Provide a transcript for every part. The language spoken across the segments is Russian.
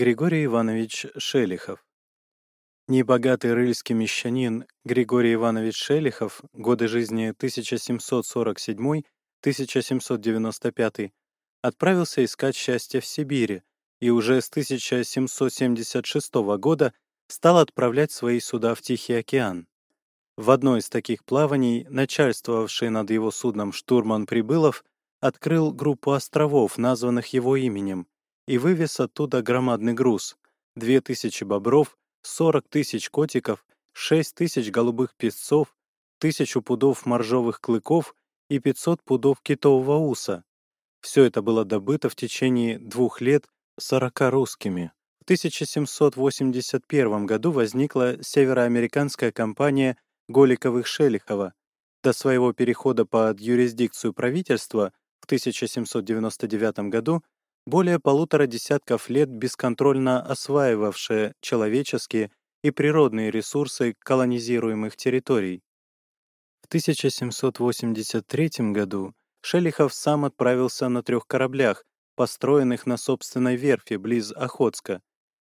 Григорий Иванович Шелихов Небогатый рыльский мещанин Григорий Иванович Шелихов, годы жизни 1747-1795, отправился искать счастье в Сибири и уже с 1776 года стал отправлять свои суда в Тихий океан. В одно из таких плаваний начальствовавший над его судном штурман Прибылов открыл группу островов, названных его именем, и вывез оттуда громадный груз — 2000 бобров, 40 тысяч котиков, 6 тысяч голубых песцов, тысячу пудов моржовых клыков и 500 пудов китового уса. Все это было добыто в течение двух лет 40 русскими. В 1781 году возникла североамериканская компания Голиковых-Шелихова. До своего перехода под юрисдикцию правительства в 1799 году более полутора десятков лет бесконтрольно осваивавшая человеческие и природные ресурсы колонизируемых территорий. В 1783 году Шелихов сам отправился на трех кораблях, построенных на собственной верфи близ Охотска.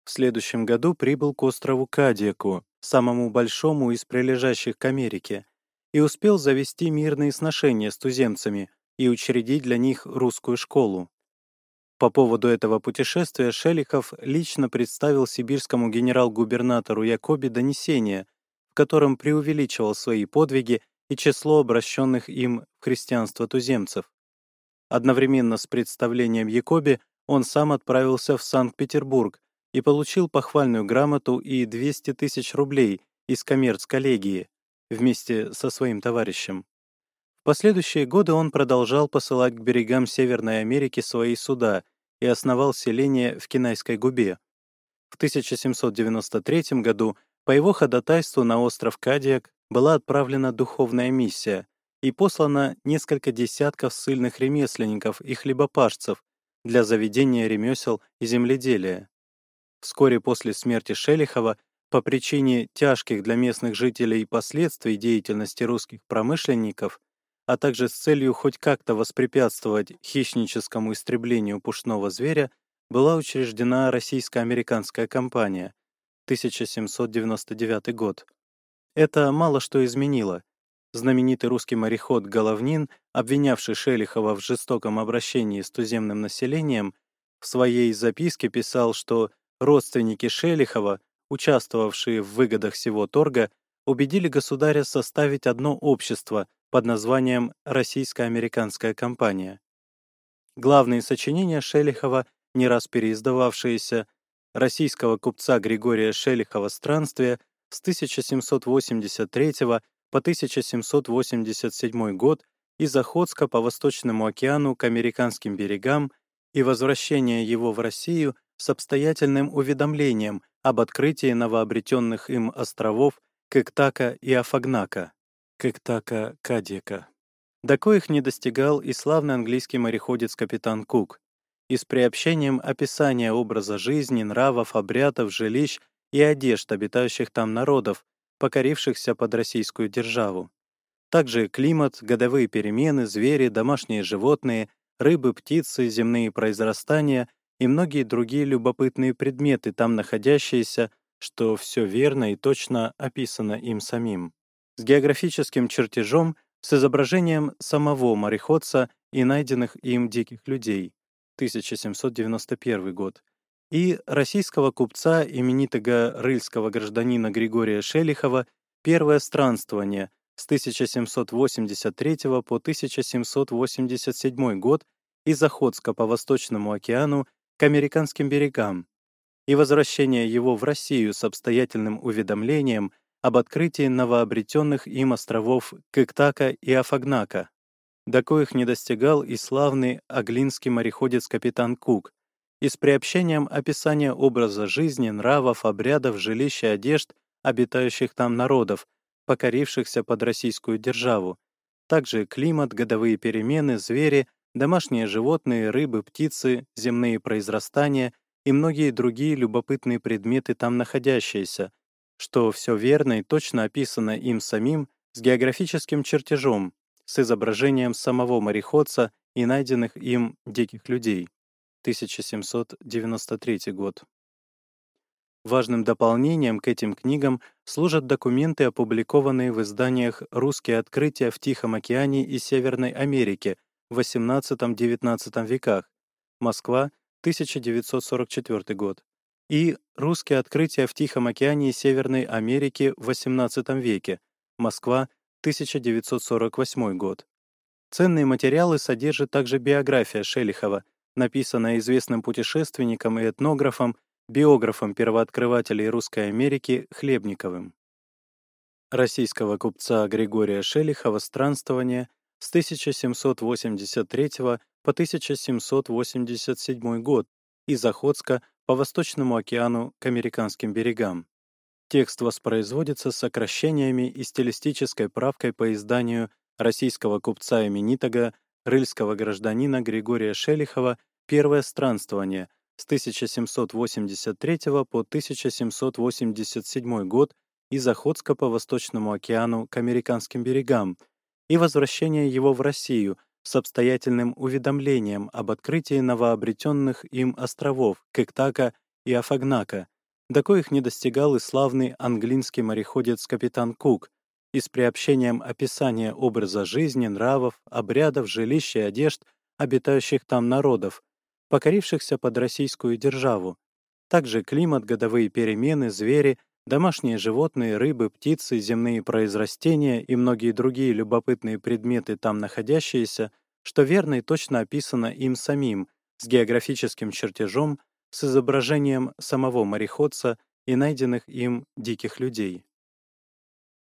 В следующем году прибыл к острову Кадиаку, самому большому из прилежащих к Америке, и успел завести мирные сношения с туземцами и учредить для них русскую школу. По поводу этого путешествия Шелихов лично представил сибирскому генерал-губернатору Якоби донесение, в котором преувеличивал свои подвиги и число обращенных им в христианство туземцев. Одновременно с представлением Якоби он сам отправился в Санкт-Петербург и получил похвальную грамоту и 200 тысяч рублей из коммерц-коллегии вместе со своим товарищем. В последующие годы он продолжал посылать к берегам Северной Америки свои суда и основал селение в Кинайской губе. В 1793 году по его ходатайству на остров Кадиак была отправлена духовная миссия и послано несколько десятков ссыльных ремесленников и хлебопашцев для заведения ремесел и земледелия. Вскоре после смерти Шелихова по причине тяжких для местных жителей последствий деятельности русских промышленников а также с целью хоть как-то воспрепятствовать хищническому истреблению пушного зверя, была учреждена российско-американская компания, 1799 год. Это мало что изменило. Знаменитый русский мореход Головнин, обвинявший Шелихова в жестоком обращении с туземным населением, в своей записке писал, что родственники Шелихова, участвовавшие в выгодах всего торга, убедили государя составить одно общество под названием «Российско-американская компания». Главные сочинения Шелихова, не раз переиздававшиеся, российского купца Григория Шелихова «Странствие» с 1783 по 1787 год из Охотска по Восточному океану к американским берегам и возвращение его в Россию с обстоятельным уведомлением об открытии новообретенных им островов Кыктака и Афагнака. Кыктака Кадика. До коих не достигал и славный английский мореходец капитан Кук, и с приобщением описания образа жизни, нравов, обрядов, жилищ и одежд обитающих там народов, покорившихся под российскую державу. Также климат, годовые перемены, звери, домашние животные, рыбы, птицы, земные произрастания и многие другие любопытные предметы, там находящиеся, что все верно и точно описано им самим с географическим чертежом с изображением самого мореходца и найденных им диких людей, 1791 год, и российского купца именитого рыльского гражданина Григория Шелихова «Первое странствование» с 1783 по 1787 год из Охотска по Восточному океану к американским берегам. И возвращение его в Россию с обстоятельным уведомлением об открытии новообретенных им островов Кыктака и Афагнака, до коих не достигал и славный аглинский мореходец капитан Кук, и с приобщением описания образа жизни, нравов, обрядов, жилища, одежд обитающих там народов, покорившихся под российскую державу, также климат, годовые перемены, звери, домашние животные, рыбы, птицы, земные произрастания и многие другие любопытные предметы там находящиеся, что все верно и точно описано им самим с географическим чертежом, с изображением самого мореходца и найденных им диких людей. 1793 год. Важным дополнением к этим книгам служат документы, опубликованные в изданиях «Русские открытия в Тихом океане и Северной Америке» в XVIII-XIX веках, Москва, 1944 год, и «Русские открытия в Тихом океане и Северной Америке в XVIII веке», Москва, 1948 год. Ценные материалы содержит также биография Шелихова, написанная известным путешественником и этнографом биографом первооткрывателей Русской Америки Хлебниковым. Российского купца Григория Шелихова странствование с 1783 по 1787 год из Охотска по Восточному океану к американским берегам. Текст воспроизводится с сокращениями и стилистической правкой по изданию российского купца именитого рыльского гражданина Григория Шелихова «Первое странствование», с 1783 по 1787 год из Охотска по Восточному океану к американским берегам и возвращение его в Россию с обстоятельным уведомлением об открытии новообретенных им островов Кектака и Афагнака, до коих не достигал и славный английский мореходец капитан Кук, и с приобщением описания образа жизни, нравов, обрядов, жилищ и одежд обитающих там народов, покорившихся под российскую державу. Также климат, годовые перемены, звери, домашние животные, рыбы, птицы, земные произрастения и многие другие любопытные предметы там находящиеся, что верно и точно описано им самим, с географическим чертежом, с изображением самого мореходца и найденных им диких людей.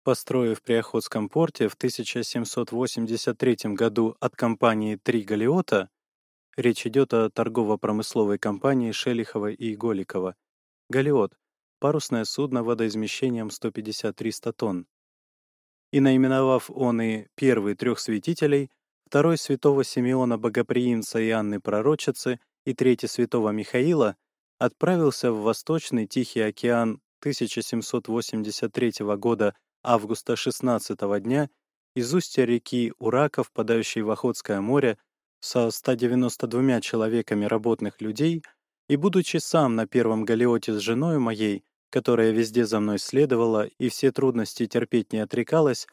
Построив при Охотском порте в 1783 году от компании «Три галиота» Речь идет о торгово-промысловой компании Шелихова и Голикова. «Галиот» — парусное судно водоизмещением 150-300 тонн. И наименовав он и первый трех святителей, второй святого Симеона Богоприимца и Анны Пророчицы и третий святого Михаила, отправился в Восточный Тихий океан 1783 года августа 16 дня из устья реки Урака, впадающей в Охотское море, со 192 человеками работных людей и, будучи сам на первом галеоте с женой моей, которая везде за мной следовала и все трудности терпеть не отрекалась,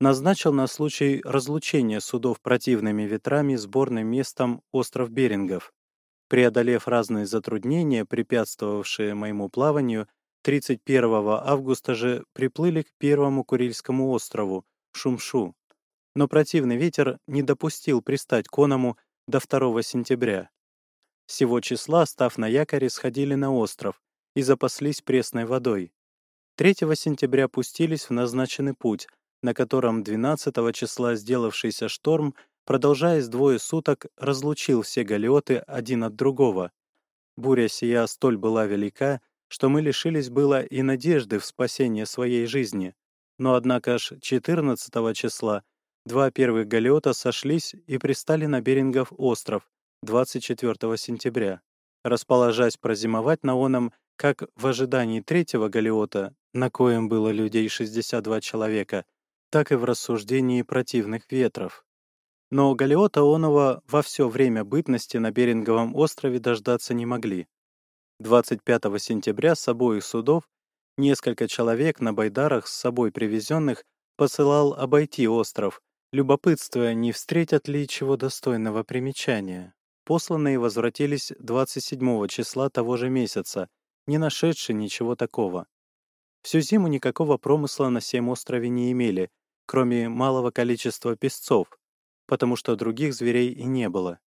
назначил на случай разлучения судов противными ветрами сборным местом остров Берингов. Преодолев разные затруднения, препятствовавшие моему плаванию, 31 августа же приплыли к первому Курильскому острову, Шумшу но противный ветер не допустил пристать к оному до 2 сентября. Сего числа, став на якоре, сходили на остров и запаслись пресной водой. 3 сентября пустились в назначенный путь, на котором 12 числа сделавшийся шторм, продолжаясь двое суток, разлучил все галеоты один от другого. Буря сия столь была велика, что мы лишились было и надежды в спасение своей жизни. Но однако ж 14 числа Два первых галеота сошлись и пристали на Берингов остров 24 сентября, расположась прозимовать на оном, как в ожидании третьего галеота, на коем было людей 62 человека, так и в рассуждении противных ветров. Но галеота онова во все время бытности на Беринговом острове дождаться не могли. 25 сентября с обоих судов несколько человек на байдарах с собой привезенных посылал обойти остров, любопытствуя, не встретят ли чего достойного примечания. Посланные возвратились 27 числа того же месяца, не нашедшие ничего такого. Всю зиму никакого промысла на сем острове не имели, кроме малого количества песцов, потому что других зверей и не было.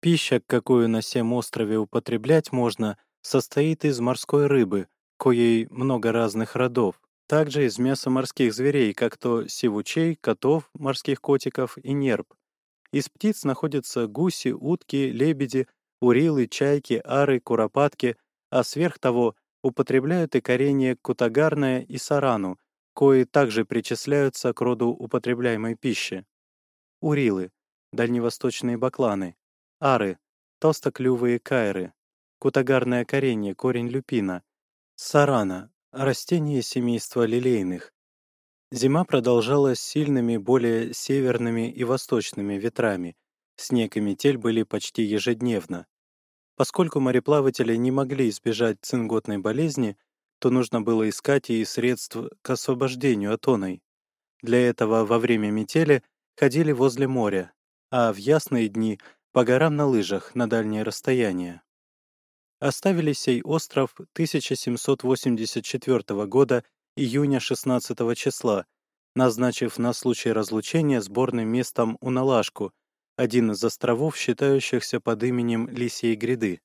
Пища, какую на сем острове употреблять можно, состоит из морской рыбы, коей много разных родов, также из мяса морских зверей, как то сивучей, котов, морских котиков и нерп. Из птиц находятся гуси, утки, лебеди, урилы, чайки, ары, куропатки, а сверх того употребляют и коренье кутагарное и сарану, кои также причисляются к роду употребляемой пищи. Урилы — дальневосточные бакланы, ары — толстоклювые кайры, кутагарное коренье, корень люпина, сарана Растения семейства лилейных. Зима продолжалась сильными более северными и восточными ветрами. Снег и метель были почти ежедневно. Поскольку мореплаватели не могли избежать цинготной болезни, то нужно было искать и средств к освобождению от оной. Для этого во время метели ходили возле моря, а в ясные дни — по горам на лыжах на дальние расстояния. Оставили сей остров 1784 года июня 16 числа, назначив на случай разлучения сборным местом Уналашку, один из островов, считающихся под именем Лисьей гряды.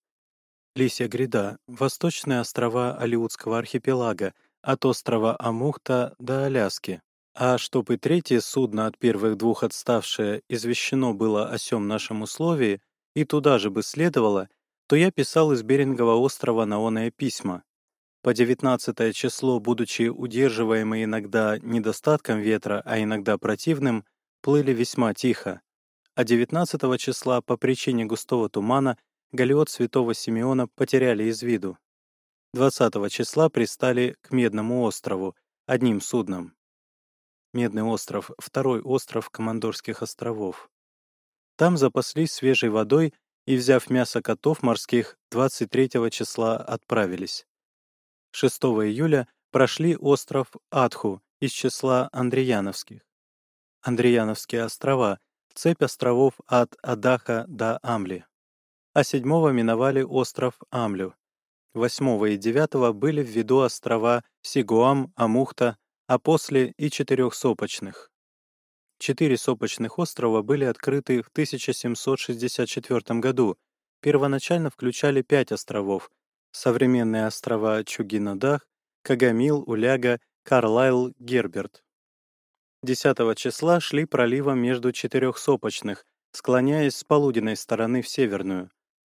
Лисья гряда — восточные острова Алиутского архипелага, от острова Амухта до Аляски. А чтобы третье судно от первых двух отставшее извещено было о сём нашем условии и туда же бы следовало, то я писал из Берингового острова на оное письма. По 19 число, будучи удерживаемы иногда недостатком ветра, а иногда противным, плыли весьма тихо. А 19 числа по причине густого тумана галеот святого Симеона потеряли из виду. 20 числа пристали к Медному острову одним судном. Медный остров — второй остров Командорских островов. Там запаслись свежей водой и, взяв мясо котов морских, 23 числа отправились. 6 июля прошли остров Атху из числа Андреяновских. Андреяновские острова — цепь островов от Адаха до Амли. А 7 миновали остров Амлю. 8 и 9 были в виду острова Сигуам, Амухта, а после и четырех сопочных. Четыре сопочных острова были открыты в 1764 году, первоначально включали пять островов, современные острова Чугинадах, Кагамил, Уляга, Карлайл, Герберт. 10 числа шли проливом между четырех сопочных, склоняясь с полуденной стороны в северную.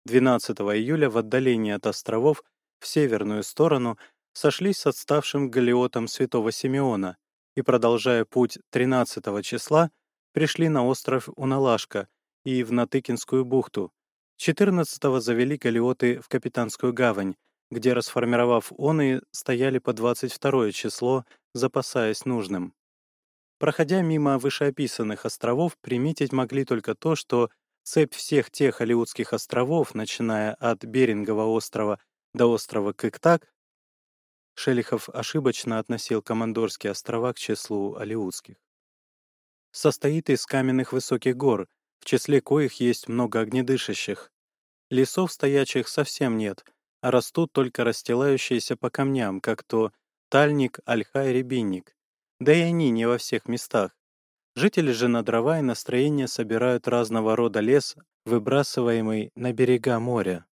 12 июля в отдалении от островов в северную сторону сошлись с отставшим галеотом святого Симеона и, продолжая путь 13 числа, пришли на остров Уналашка и в Натыкинскую бухту. 14-го завели галеоты в Капитанскую гавань, где, расформировав оны, стояли по 22 число, запасаясь нужным. Проходя мимо вышеописанных островов, приметить могли только то, что цепь всех тех Алиутских островов, начиная от Берингового острова до острова Кыктак, Шелихов ошибочно относил Командорские острова к числу Алиутских. Состоит из каменных высоких гор, в числе коих есть много огнедышащих. Лесов стоячих совсем нет, а растут только расстилающиеся по камням, как то тальник, ольха и рябинник. Да и они не во всех местах. Жители же на дрова и настроение собирают разного рода лес, выбрасываемый на берега моря.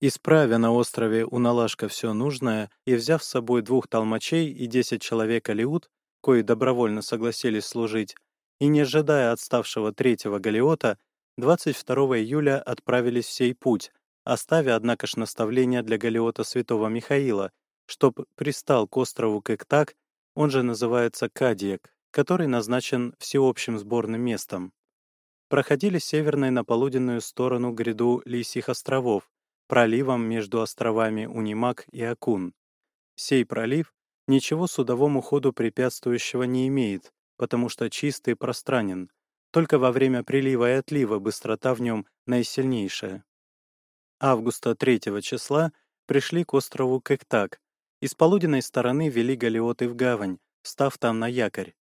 Исправя на острове у Налашка все нужное и взяв с собой двух толмачей и десять человек алиут, кои добровольно согласились служить, и не ожидая отставшего третьего галиота, 22 июля отправились в сей путь, оставя, однако ж, наставление для галиота святого Михаила, чтоб пристал к острову Кыктак, он же называется Кадиек, который назначен всеобщим сборным местом. Проходили северной на полуденную сторону гряду Лисьих островов, проливом между островами Унимак и Акун. Сей пролив ничего судовому ходу препятствующего не имеет, потому что чистый и пространен, только во время прилива и отлива быстрота в нем наисильнейшая. Августа 3 числа пришли к острову Кэктак, и с полуденной стороны вели галеоты в гавань, став там на якорь.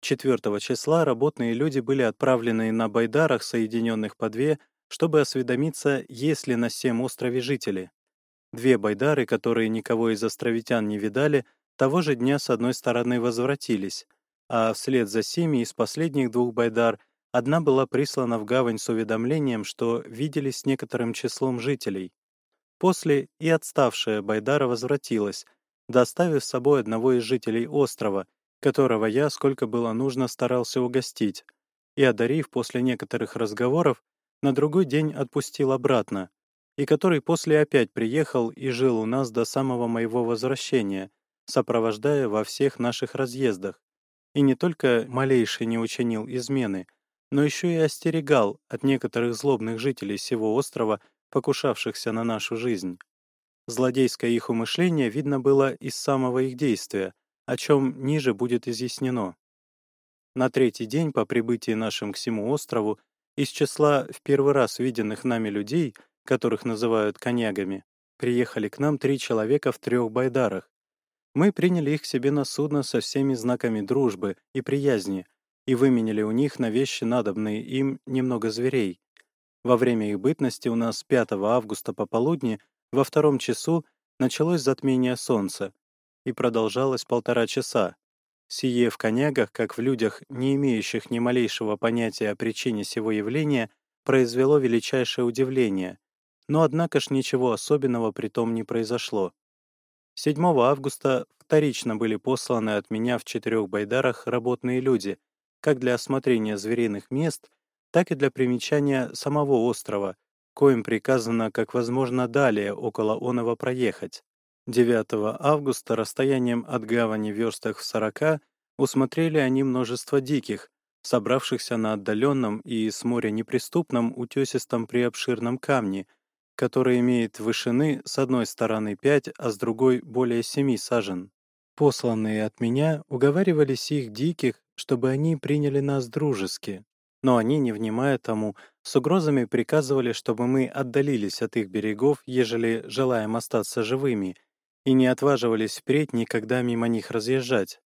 4 числа работные люди были отправлены на байдарах, соединенных по две, чтобы осведомиться, есть ли на всем острове жители. Две байдары, которые никого из островитян не видали, того же дня с одной стороны возвратились, а вслед за семи из последних двух байдар одна была прислана в гавань с уведомлением, что виделись с некоторым числом жителей. После и отставшая байдара возвратилась, доставив с собой одного из жителей острова, которого я, сколько было нужно, старался угостить, и, одарив после некоторых разговоров, на другой день отпустил обратно, и который после опять приехал и жил у нас до самого моего возвращения, сопровождая во всех наших разъездах, и не только малейший не учинил измены, но еще и остерегал от некоторых злобных жителей сего острова, покушавшихся на нашу жизнь. Злодейское их умышление видно было из самого их действия, о чем ниже будет изъяснено. На третий день по прибытии нашим к всему острову из числа в первый раз виденных нами людей, которых называют конягами, приехали к нам три человека в трех байдарах, Мы приняли их себе на судно со всеми знаками дружбы и приязни и выменили у них на вещи надобные им немного зверей. Во время их бытности у нас 5 августа пополудни во втором часу началось затмение солнца и продолжалось полтора часа. Сие в конягах, как в людях, не имеющих ни малейшего понятия о причине сего явления, произвело величайшее удивление, но однако ж ничего особенного при том не произошло. 7 августа вторично были посланы от меня в четырех байдарах работные люди, как для осмотрения звериных мест, так и для примечания самого острова, коим приказано как возможно далее около Онова проехать. 9 августа расстоянием от гавани верстах в 40 усмотрели они множество диких, собравшихся на отдаленном и с моря неприступном утесистом приобширном камне, который имеет вышины с одной стороны 5, а с другой более 7 сажен. Посланные от меня уговаривали сих диких, чтобы они приняли нас дружески, но они, не внимая тому, с угрозами приказывали, чтобы мы отдалились от их берегов, ежели желаем остаться живыми, и не отваживались впредь никогда мимо них разъезжать.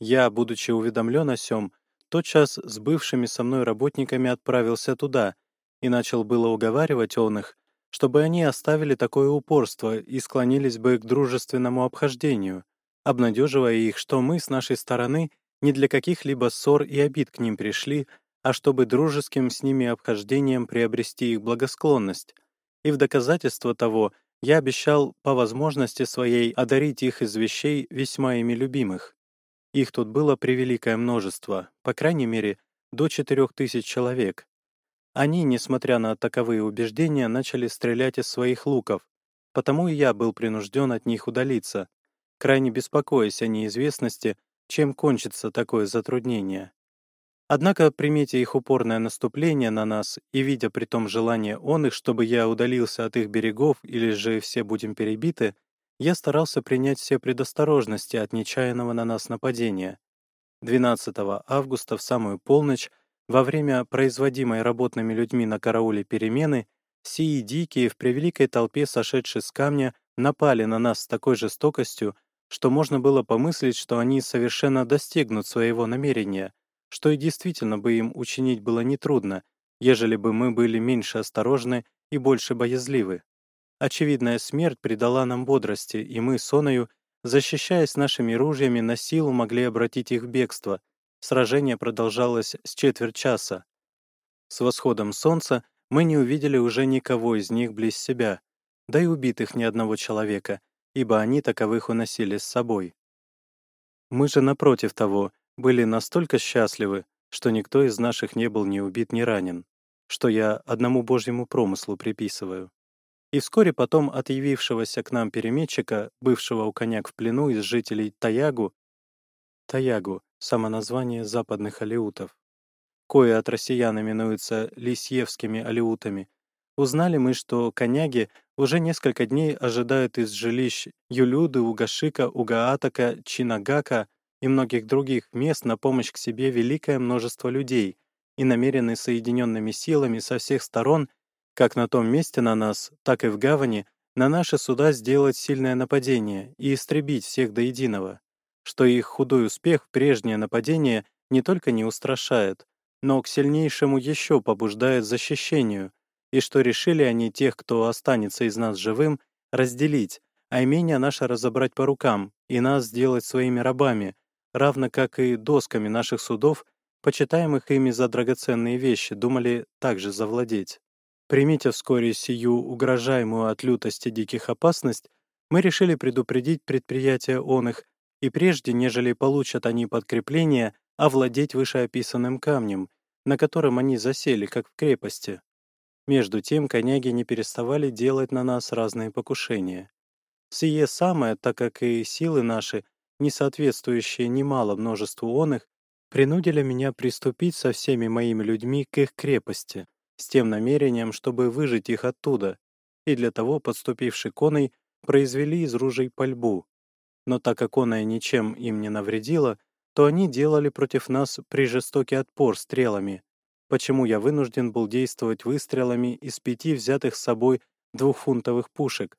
Я, будучи уведомлен о сём, тотчас с бывшими со мной работниками отправился туда и начал было уговаривать он их, чтобы они оставили такое упорство и склонились бы к дружественному обхождению, обнадеживая их, что мы с нашей стороны не для каких-либо ссор и обид к ним пришли, а чтобы дружеским с ними обхождением приобрести их благосклонность. И в доказательство того я обещал по возможности своей одарить их из вещей весьма ими любимых. Их тут было превеликое множество, по крайней мере, до четырех тысяч человек. Они, несмотря на таковые убеждения, начали стрелять из своих луков, потому и я был принужден от них удалиться, крайне беспокоясь о неизвестности, чем кончится такое затруднение. Однако, приметя их упорное наступление на нас и видя при том желание он их, чтобы я удалился от их берегов или же все будем перебиты, я старался принять все предосторожности от нечаянного на нас нападения. 12 августа в самую полночь, во время производимой работными людьми на карауле перемены, сии дикие в превеликой толпе, сошедшие с камня, напали на нас с такой жестокостью, что можно было помыслить, что они совершенно достигнут своего намерения — что и действительно бы им учинить было нетрудно, ежели бы мы были меньше осторожны и больше боязливы. Очевидная смерть придала нам бодрости, и мы с Оною, защищаясь нашими ружьями, на силу могли обратить их в бегство. Сражение продолжалось с четверть часа. С восходом солнца мы не увидели уже никого из них близ себя, да и убитых ни одного человека, ибо они таковых уносили с собой. Мы же, напротив того, были настолько счастливы, что никто из наших не был ни убит, ни ранен, что я одному Божьему промыслу приписываю. И вскоре потом от явившегося к нам переметчика, бывшего у коняк в плену из жителей Таягу, Таягу — самоназвание западных алеутов, кое от россиян именуются лисьевскими алеутами, узнали мы, что коняги уже несколько дней ожидают из жилищ Юлюды, Угашика, Угаатака, Чинагака и многих других мест на помощь к себе великое множество людей и намерены соединенными силами со всех сторон, как на том месте на нас, так и в гавани, на наши суда сделать сильное нападение и истребить всех до единого, что их худой успех, прежнее нападение, не только не устрашает, но к сильнейшему еще побуждает защищению, и что решили они тех, кто останется из нас живым, разделить, а имение наше разобрать по рукам и нас сделать своими рабами, равно как и досками наших судов, почитаемых ими за драгоценные вещи, думали также завладеть. Примите вскоре сию угрожаемую от лютости диких опасность, мы решили предупредить предприятия он их, и прежде, нежели получат они подкрепление, овладеть вышеописанным камнем, на котором они засели, как в крепости. Между тем коняги не переставали делать на нас разные покушения. Сие самое, так как и силы наши не соответствующие немало множеству он их, принудили меня приступить со всеми моими людьми к их крепости, с тем намерением, чтобы выжить их оттуда, и для того, подступивший коной, произвели из ружей пальбу. Но так как оная ничем им не навредила, то они делали против нас прижестокий отпор стрелами, почему я вынужден был действовать выстрелами из пяти взятых с собой двухфунтовых пушек.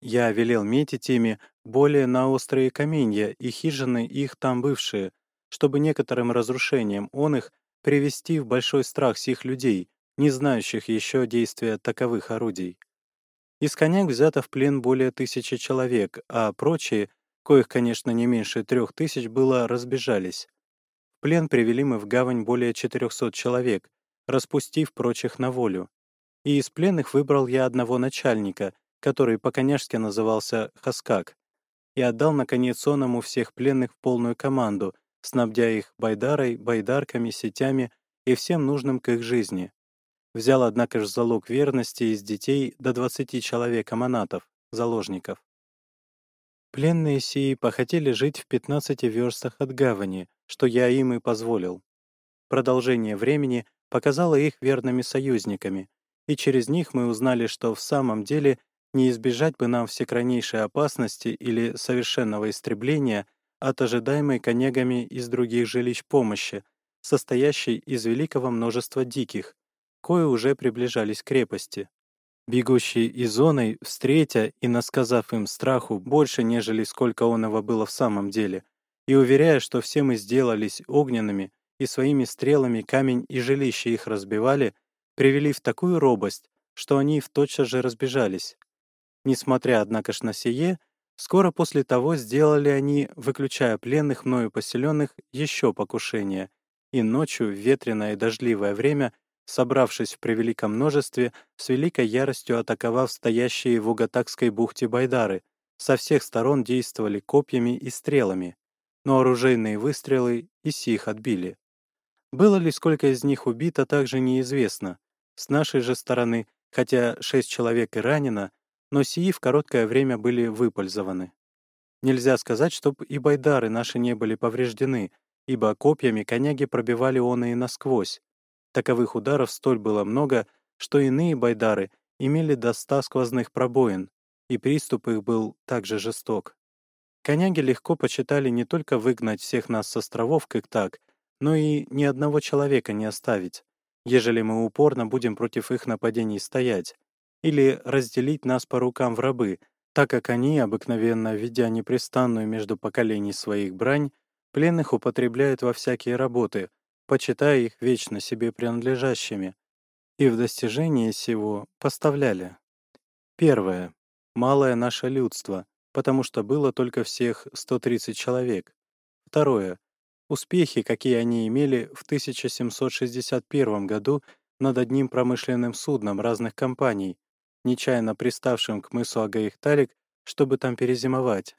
Я велел метить ими более на острые каменья и хижины их там бывшие, чтобы некоторым разрушением он их привести в большой страх сих людей, не знающих еще действия таковых орудий. Из коняк взято в плен более тысячи человек, а прочие, коих, конечно, не меньше трех тысяч было, разбежались. В плен привели мы в гавань более 400 человек, распустив прочих на волю. И из пленных выбрал я одного начальника, который по-коняжски назывался Хаскак, и отдал, наконец, он всех пленных в полную команду, снабдя их байдарой, байдарками, сетями и всем нужным к их жизни. Взял, однако же, залог верности из детей до 20 человек аманатов, заложников. Пленные сии похотели жить в 15 верстах от гавани, что я им и позволил. Продолжение времени показало их верными союзниками, и через них мы узнали, что в самом деле не избежать бы нам всекранейшей опасности или совершенного истребления от ожидаемой конегами из других жилищ помощи, состоящей из великого множества диких, кое уже приближались к крепости. Бегущие из зоны, встретя и насказав им страху больше, нежели сколько оного было в самом деле, и уверяя, что все мы сделались огненными и своими стрелами камень и жилище их разбивали, привели в такую робость, что они в тотчас же разбежались. Несмотря, однако ж на сие, скоро после того сделали они, выключая пленных мною поселенных, еще покушение, и ночью в ветреное и дождливое время собравшись в превеликом множестве, с великой яростью атаковав стоящие в Угатакской бухте байдары, со всех сторон действовали копьями и стрелами, но оружейные выстрелы и сих отбили. Было ли сколько из них убито, также неизвестно. С нашей же стороны, хотя шесть человек и ранено, но сии в короткое время были выпользованы. Нельзя сказать, чтоб и байдары наши не были повреждены, ибо копьями коняги пробивали он и насквозь, Таковых ударов столь было много, что иные байдары имели до ста сквозных пробоин, и приступ их был также жесток. Коняги легко почитали не только выгнать всех нас с островов, как так, но и ни одного человека не оставить, ежели мы упорно будем против их нападений стоять, или разделить нас по рукам в рабы, так как они, обыкновенно ведя непрестанную между поколений своих брань, пленных употребляют во всякие работы, почитая их вечно себе принадлежащими, и в достижении сего поставляли. Первое. Малое наше людство, потому что было только всех 130 человек. Второе. Успехи, какие они имели в 1761 году над одним промышленным судном разных компаний, нечаянно приставшим к мысу Агаихталик, чтобы там перезимовать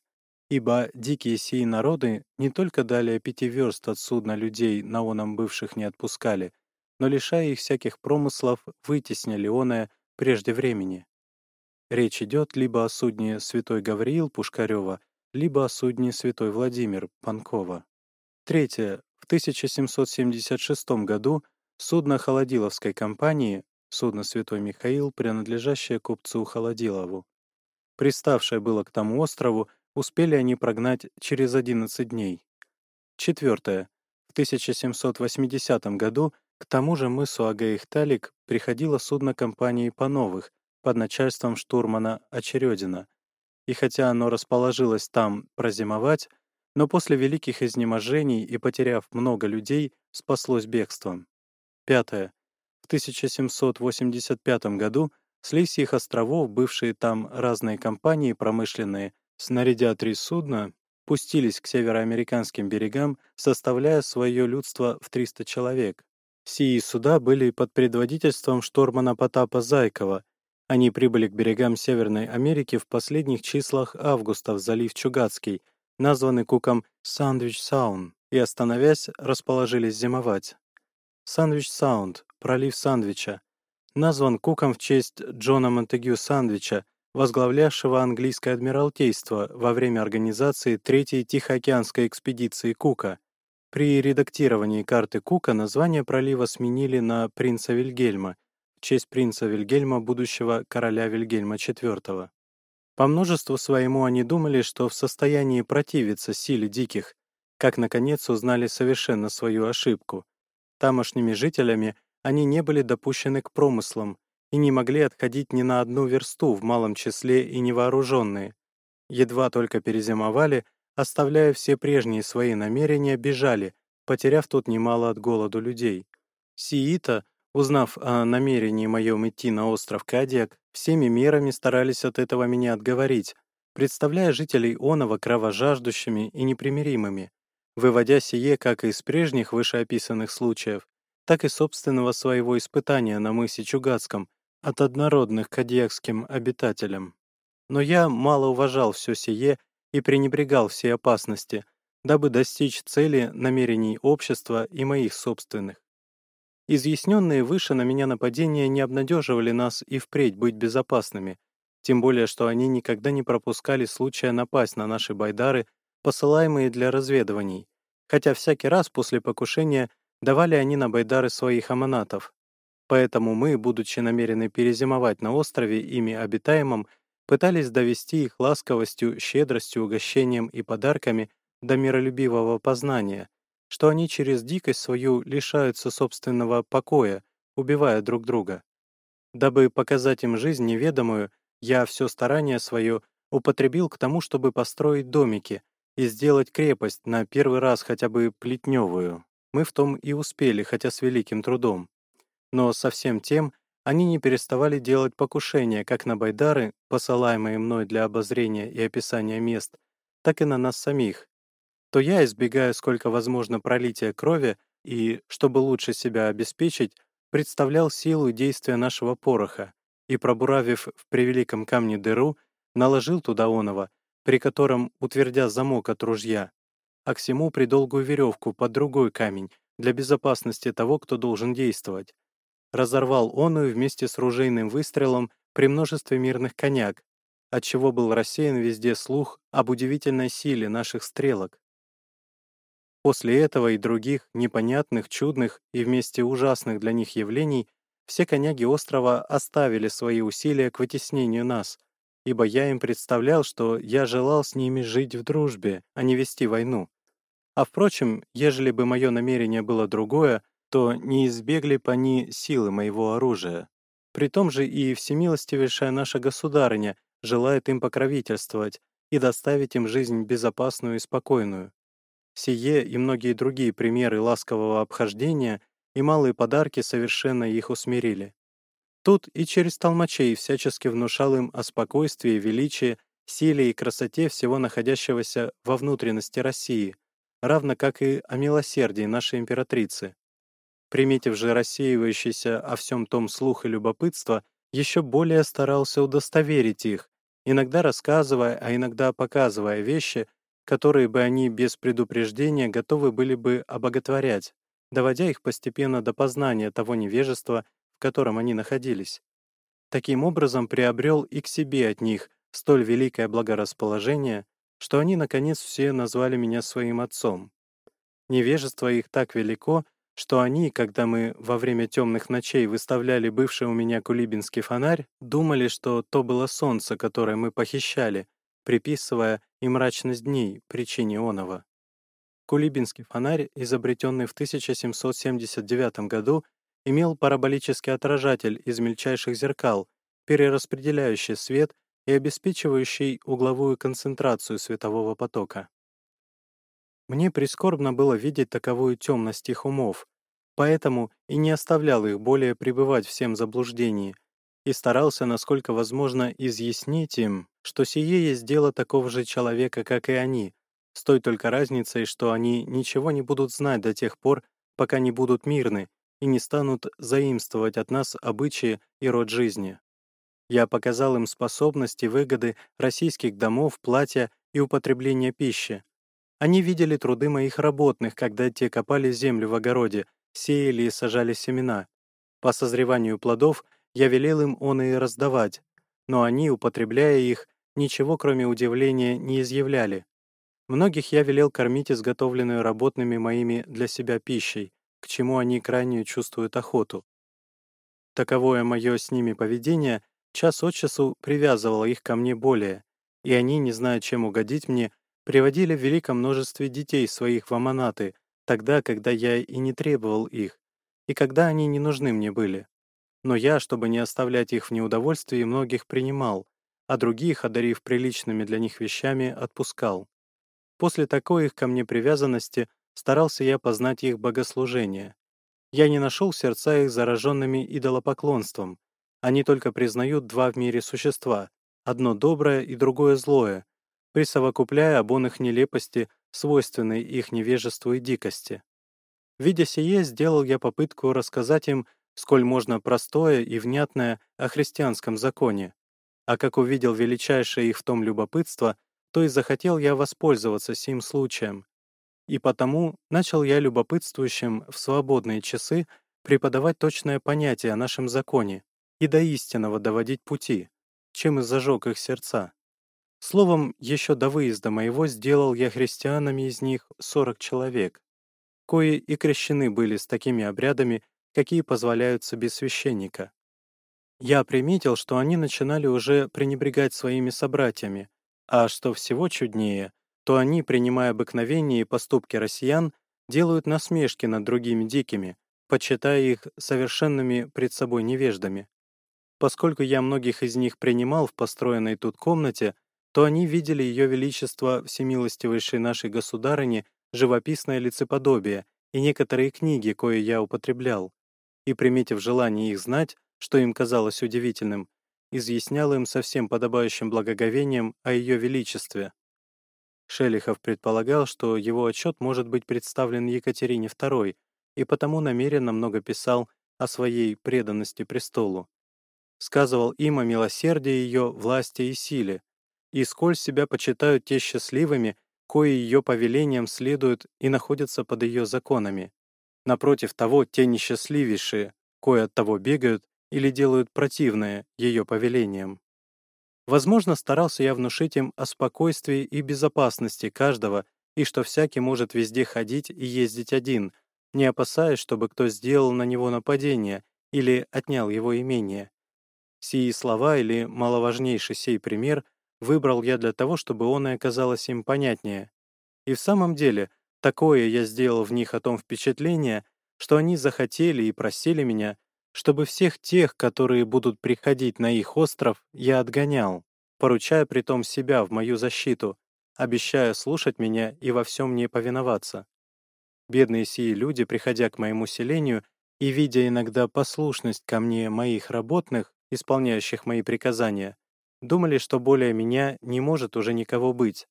ибо дикие сии народы не только далее пяти верст от судна людей на оном бывших не отпускали, но, лишая их всяких промыслов, вытеснили оное прежде времени. Речь идет либо о судне Святой Гавриил Пушкарева, либо о судне Святой Владимир Панкова. Третье. В 1776 году судно Холодиловской компании, судно Святой Михаил, принадлежащее купцу Холодилову, приставшее было к тому острову, Успели они прогнать через 11 дней. Четвертое. В 1780 году к тому же мысу Агаихталик приходило судно компании Пановых под начальством штурмана Очередина. И хотя оно расположилось там прозимовать, но после великих изнеможений и потеряв много людей, спаслось бегством. Пятое. В 1785 году с Лисьих островов, бывшие там разные компании промышленные, снарядя три судна, пустились к североамериканским берегам, составляя свое людство в 300 человек. Сии суда были под предводительством штормана Потапа Зайкова. Они прибыли к берегам Северной Америки в последних числах августа в залив Чугацкий, названный Куком Сандвич-Саун, и, остановясь, расположились зимовать. Сандвич-Саунд, пролив Сандвича, назван Куком в честь Джона Монтегю Сандвича, возглавлявшего английское адмиралтейство во время организации Третьей Тихоокеанской экспедиции Кука. При редактировании карты Кука название пролива сменили на «Принца Вильгельма» в честь принца Вильгельма, будущего короля Вильгельма IV. По множеству своему они думали, что в состоянии противиться силе диких, как, наконец, узнали совершенно свою ошибку. Тамошними жителями они не были допущены к промыслам, и не могли отходить ни на одну версту в малом числе и невооруженные. Едва только перезимовали, оставляя все прежние свои намерения, бежали, потеряв тут немало от голоду людей. Сиита, узнав о намерении моем идти на остров Кадиак, всеми мерами старались от этого меня отговорить, представляя жителей Онова кровожаждущими и непримиримыми, выводя сие как из прежних вышеописанных случаев, так и собственного своего испытания на мысе Чугацком от однородных кадьякским обитателям. Но я мало уважал все сие и пренебрегал всей опасности, дабы достичь цели намерений общества и моих собственных. Изъясненные выше на меня нападения не обнадеживали нас и впредь быть безопасными, тем более что они никогда не пропускали случая напасть на наши байдары, посылаемые для разведываний, хотя всякий раз после покушения давали они на байдары своих аманатов. Поэтому мы, будучи намерены перезимовать на острове, ими обитаемом, пытались довести их ласковостью, щедростью, угощением и подарками до миролюбивого познания, что они через дикость свою лишаются собственного покоя, убивая друг друга. Дабы показать им жизнь неведомую, я все старание свое употребил к тому, чтобы построить домики и сделать крепость на первый раз хотя бы плетневую. Мы в том и успели, хотя с великим трудом. Но со всем тем они не переставали делать покушения как на байдары, посылаемые мной для обозрения и описания мест, так и на нас самих. То я, избегая сколько возможно пролития крови и, чтобы лучше себя обеспечить, представлял силу действия нашего пороха и, пробуравив в превеликом камне дыру, наложил туда оного, при котором, утвердя замок от ружья, а к всему придолгую веревку под другой камень для безопасности того, кто должен действовать, разорвал оную вместе с ружейным выстрелом при множестве мирных коняк, отчего был рассеян везде слух об удивительной силе наших стрелок. После этого и других непонятных, чудных и вместе ужасных для них явлений все коняги острова оставили свои усилия к вытеснению нас, ибо я им представлял, что я желал с ними жить в дружбе, а не вести войну. А впрочем, ежели бы мое намерение было другое, то не избегли бы они силы моего оружия. При том же и всемилостивейшая наша государыня желает им покровительствовать и доставить им жизнь безопасную и спокойную. Сие и многие другие примеры ласкового обхождения и малые подарки совершенно их усмирили. Тут и через толмачей всячески внушал им о спокойствии, величии, силе и красоте всего находящегося во внутренности России, равно как и о милосердии нашей императрицы. Приметив же рассеивающийся о всем том слух и любопытство, еще более старался удостоверить их, иногда рассказывая, а иногда показывая вещи, которые бы они без предупреждения готовы были бы обоготворять, доводя их постепенно до познания того невежества, в котором они находились. Таким образом приобрел и к себе от них столь великое благорасположение, что они, наконец, все назвали меня своим отцом. Невежество их так велико, что они, когда мы во время темных ночей выставляли бывший у меня кулибинский фонарь, думали, что то было солнце, которое мы похищали, приписывая и мрачность дней причине оного. Кулибинский фонарь, изобретенный в 1779 году, имел параболический отражатель из мельчайших зеркал, перераспределяющий свет и обеспечивающий угловую концентрацию светового потока. Мне прискорбно было видеть таковую темность их умов, поэтому и не оставлял их более пребывать всем заблуждении и старался, насколько возможно, изъяснить им, что сие есть дело такого же человека, как и они, с той только разницей, что они ничего не будут знать до тех пор, пока не будут мирны и не станут заимствовать от нас обычаи и род жизни. Я показал им способности, выгоды российских домов, платья и употребления пищи, они видели труды моих работных, когда те копали землю в огороде, сеяли и сажали семена. По созреванию плодов я велел им он и раздавать, но они, употребляя их, ничего кроме удивления не изъявляли. Многих я велел кормить изготовленную работными моими для себя пищей, к чему они крайне чувствуют охоту. Таковое мое с ними поведение час от часу привязывало их ко мне более, и они, не зная, чем угодить мне, приводили в великом множестве детей своих в аманаты, тогда, когда я и не требовал их, и когда они не нужны мне были. Но я, чтобы не оставлять их в неудовольствии, многих принимал, а других, одарив приличными для них вещами, отпускал. После такой их ко мне привязанности старался я познать их богослужение. Я не нашел сердца их зараженными идолопоклонством. Они только признают два в мире существа, одно доброе и другое злое, присовокупляя обон их нелепости, свойственной их невежеству и дикости. Видя сие, сделал я попытку рассказать им, сколь можно простое и внятное о христианском законе. А как увидел величайшее их в том любопытство, то и захотел я воспользоваться сим случаем. И потому начал я любопытствующим в свободные часы преподавать точное понятие о нашем законе и до истинного доводить пути, чем и зажег их сердца. Словом, еще до выезда моего сделал я христианами из них сорок человек, кои и крещены были с такими обрядами, какие позволяются без священника. Я приметил, что они начинали уже пренебрегать своими собратьями, а что всего чуднее, то они, принимая обыкновения и поступки россиян, делают насмешки над другими дикими, почитая их совершенными пред собой невеждами. Поскольку я многих из них принимал в построенной тут комнате, то они видели Ее Величество Всемилостивейшей нашей Государыни живописное лицеподобие и некоторые книги, кое я употреблял, и, приметив желание их знать, что им казалось удивительным, изъяснял им со всем подобающим благоговением о Ее Величестве. Шелихов предполагал, что его отчет может быть представлен Екатерине II, и потому намеренно много писал о своей преданности престолу. Сказывал им о милосердии ее, власти и силе, и сколь себя почитают те счастливыми, кои ее повелениям следуют и находятся под ее законами. Напротив того, те несчастливейшие, кои от того бегают или делают противное ее повелениям. Возможно, старался я внушить им о спокойствии и безопасности каждого, и что всякий может везде ходить и ездить один, не опасаясь, чтобы кто сделал на него нападение или отнял его имение. Сии слова или маловажнейший сей пример выбрал я для того, чтобы он и оказалось им понятнее. И в самом деле, такое я сделал в них о том впечатление, что они захотели и просили меня, чтобы всех тех, которые будут приходить на их остров, я отгонял, поручая притом себя в мою защиту, обещая слушать меня и во всем мне повиноваться. Бедные сии люди, приходя к моему селению и видя иногда послушность ко мне моих работных, исполняющих мои приказания, думали, что более меня не может уже никого быть.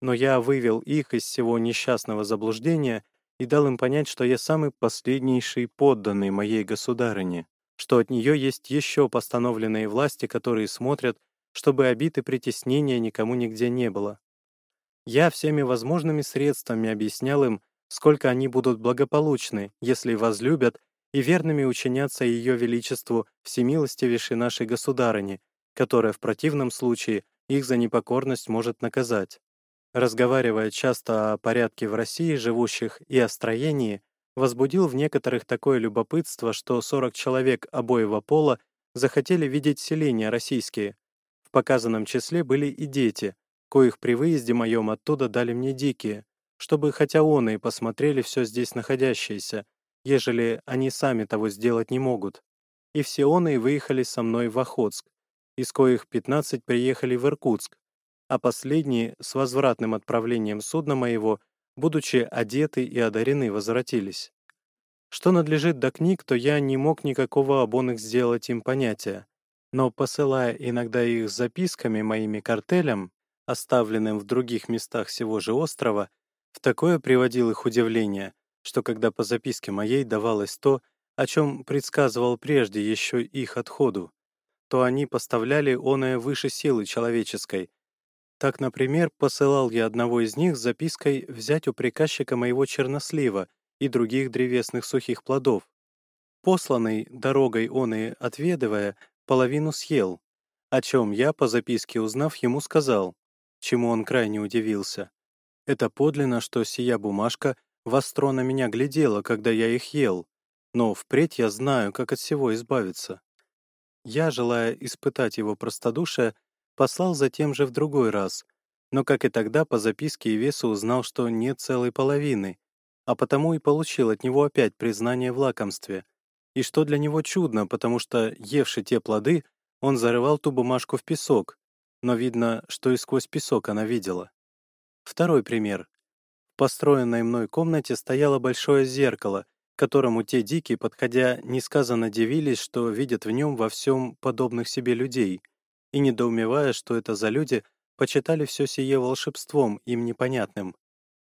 Но я вывел их из всего несчастного заблуждения и дал им понять, что я самый последнейший подданный моей государыне, что от нее есть еще постановленные власти, которые смотрят, чтобы обид и притеснения никому нигде не было. Я всеми возможными средствами объяснял им, сколько они будут благополучны, если возлюбят и верными учинятся Ее Величеству всемилостивейшей нашей государыне, которая в противном случае их за непокорность может наказать. Разговаривая часто о порядке в России живущих и о строении, возбудил в некоторых такое любопытство, что 40 человек обоего пола захотели видеть селения российские. В показанном числе были и дети, коих при выезде моем оттуда дали мне дикие, чтобы хотя он и посмотрели все здесь находящееся, ежели они сами того сделать не могут. И все он выехали со мной в Охотск, из коих 15 приехали в Иркутск, а последние с возвратным отправлением судна моего, будучи одеты и одарены, возвратились. Что надлежит до книг, то я не мог никакого обон их сделать им понятия, но посылая иногда их записками моими картелям, оставленным в других местах всего же острова, в такое приводил их удивление, что когда по записке моей давалось то, о чем предсказывал прежде еще их отходу, то они поставляли оное выше силы человеческой. Так, например, посылал я одного из них с запиской взять у приказчика моего чернослива и других древесных сухих плодов. Посланный дорогой он и отведывая, половину съел, о чем я, по записке узнав, ему сказал, чему он крайне удивился. Это подлинно, что сия бумажка востро на меня глядела, когда я их ел, но впредь я знаю, как от всего избавиться. Я, желая испытать его простодушие, послал затем же в другой раз, но, как и тогда, по записке и весу узнал, что нет целой половины, а потому и получил от него опять признание в лакомстве. и что для него чудно, потому что, евши те плоды, он зарывал ту бумажку в песок, но видно, что и сквозь песок она видела. Второй пример. В построенной мной комнате стояло большое зеркало, которому те дикие, подходя, несказанно дивились, что видят в нем во всем подобных себе людей, и, недоумевая, что это за люди, почитали все сие волшебством, им непонятным.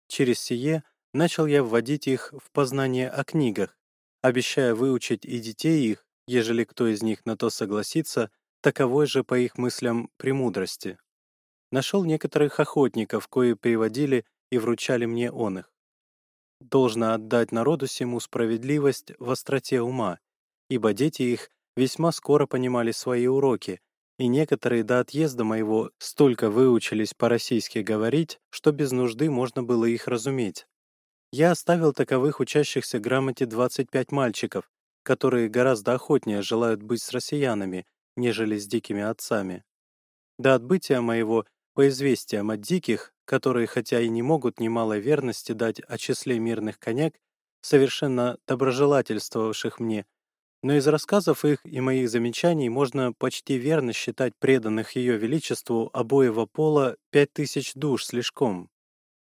Через сие начал я вводить их в познание о книгах, обещая выучить и детей их, ежели кто из них на то согласится, таковой же, по их мыслям, премудрости. Нашел некоторых охотников, кои приводили и вручали мне он их. Должно отдать народу сему справедливость в остроте ума, ибо дети их весьма скоро понимали свои уроки, и некоторые до отъезда моего столько выучились по-российски говорить, что без нужды можно было их разуметь. Я оставил таковых учащихся грамоте 25 мальчиков, которые гораздо охотнее желают быть с россиянами, нежели с дикими отцами. До отбытия моего по известиям от диких, которые хотя и не могут немалой верности дать о числе мирных коняк, совершенно доброжелательствовавших мне, но из рассказов их и моих замечаний можно почти верно считать преданных Ее Величеству обоего пола пять тысяч душ слишком.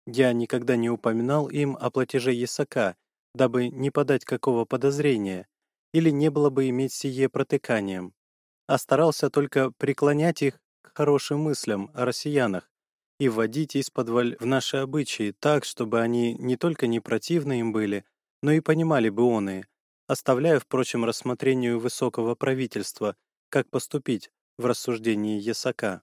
Я никогда не упоминал им о платеже Ясака, дабы не подать какого подозрения, или не было бы иметь сие протыканием, а старался только преклонять их к хорошим мыслям о россиянах и вводить из-под в наши обычаи так, чтобы они не только не противны им были, но и понимали бы оные, оставляя, впрочем, рассмотрению высокого правительства, как поступить в рассуждении Ясака.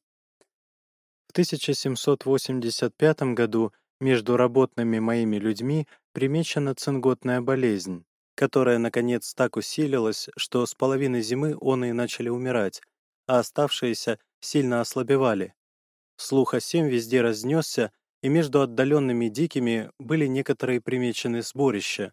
В 1785 году между работными моими людьми примечена цинготная болезнь, которая, наконец, так усилилась, что с половины зимы он и начали умирать, а оставшиеся сильно ослабевали. Слух о сем везде разнесся, и между отдаленными дикими были некоторые примечены сборища.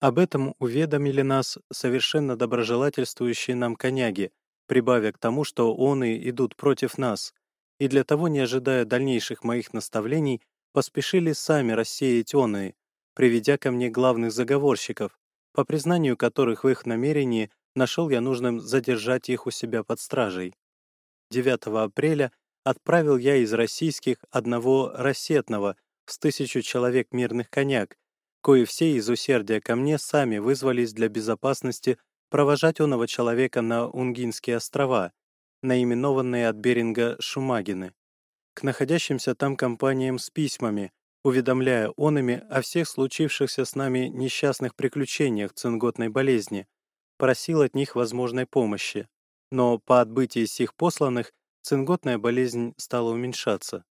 Об этом уведомили нас совершенно доброжелательствующие нам коняги, прибавя к тому, что оны идут против нас, и для того, не ожидая дальнейших моих наставлений, поспешили сами рассеять оные, приведя ко мне главных заговорщиков, по признанию которых в их намерении нашел я нужным задержать их у себя под стражей. 9 апреля отправил я из российских одного рассетного с тысячу человек мирных коняк, кои все из усердия ко мне сами вызвались для безопасности провожать оного человека на Унгинские острова, наименованные от Беринга Шумагины, к находящимся там компаниям с письмами, уведомляя онами о всех случившихся с нами несчастных приключениях цинготной болезни, просил от них возможной помощи. Но по отбытии сих посланных цинготная болезнь стала уменьшаться.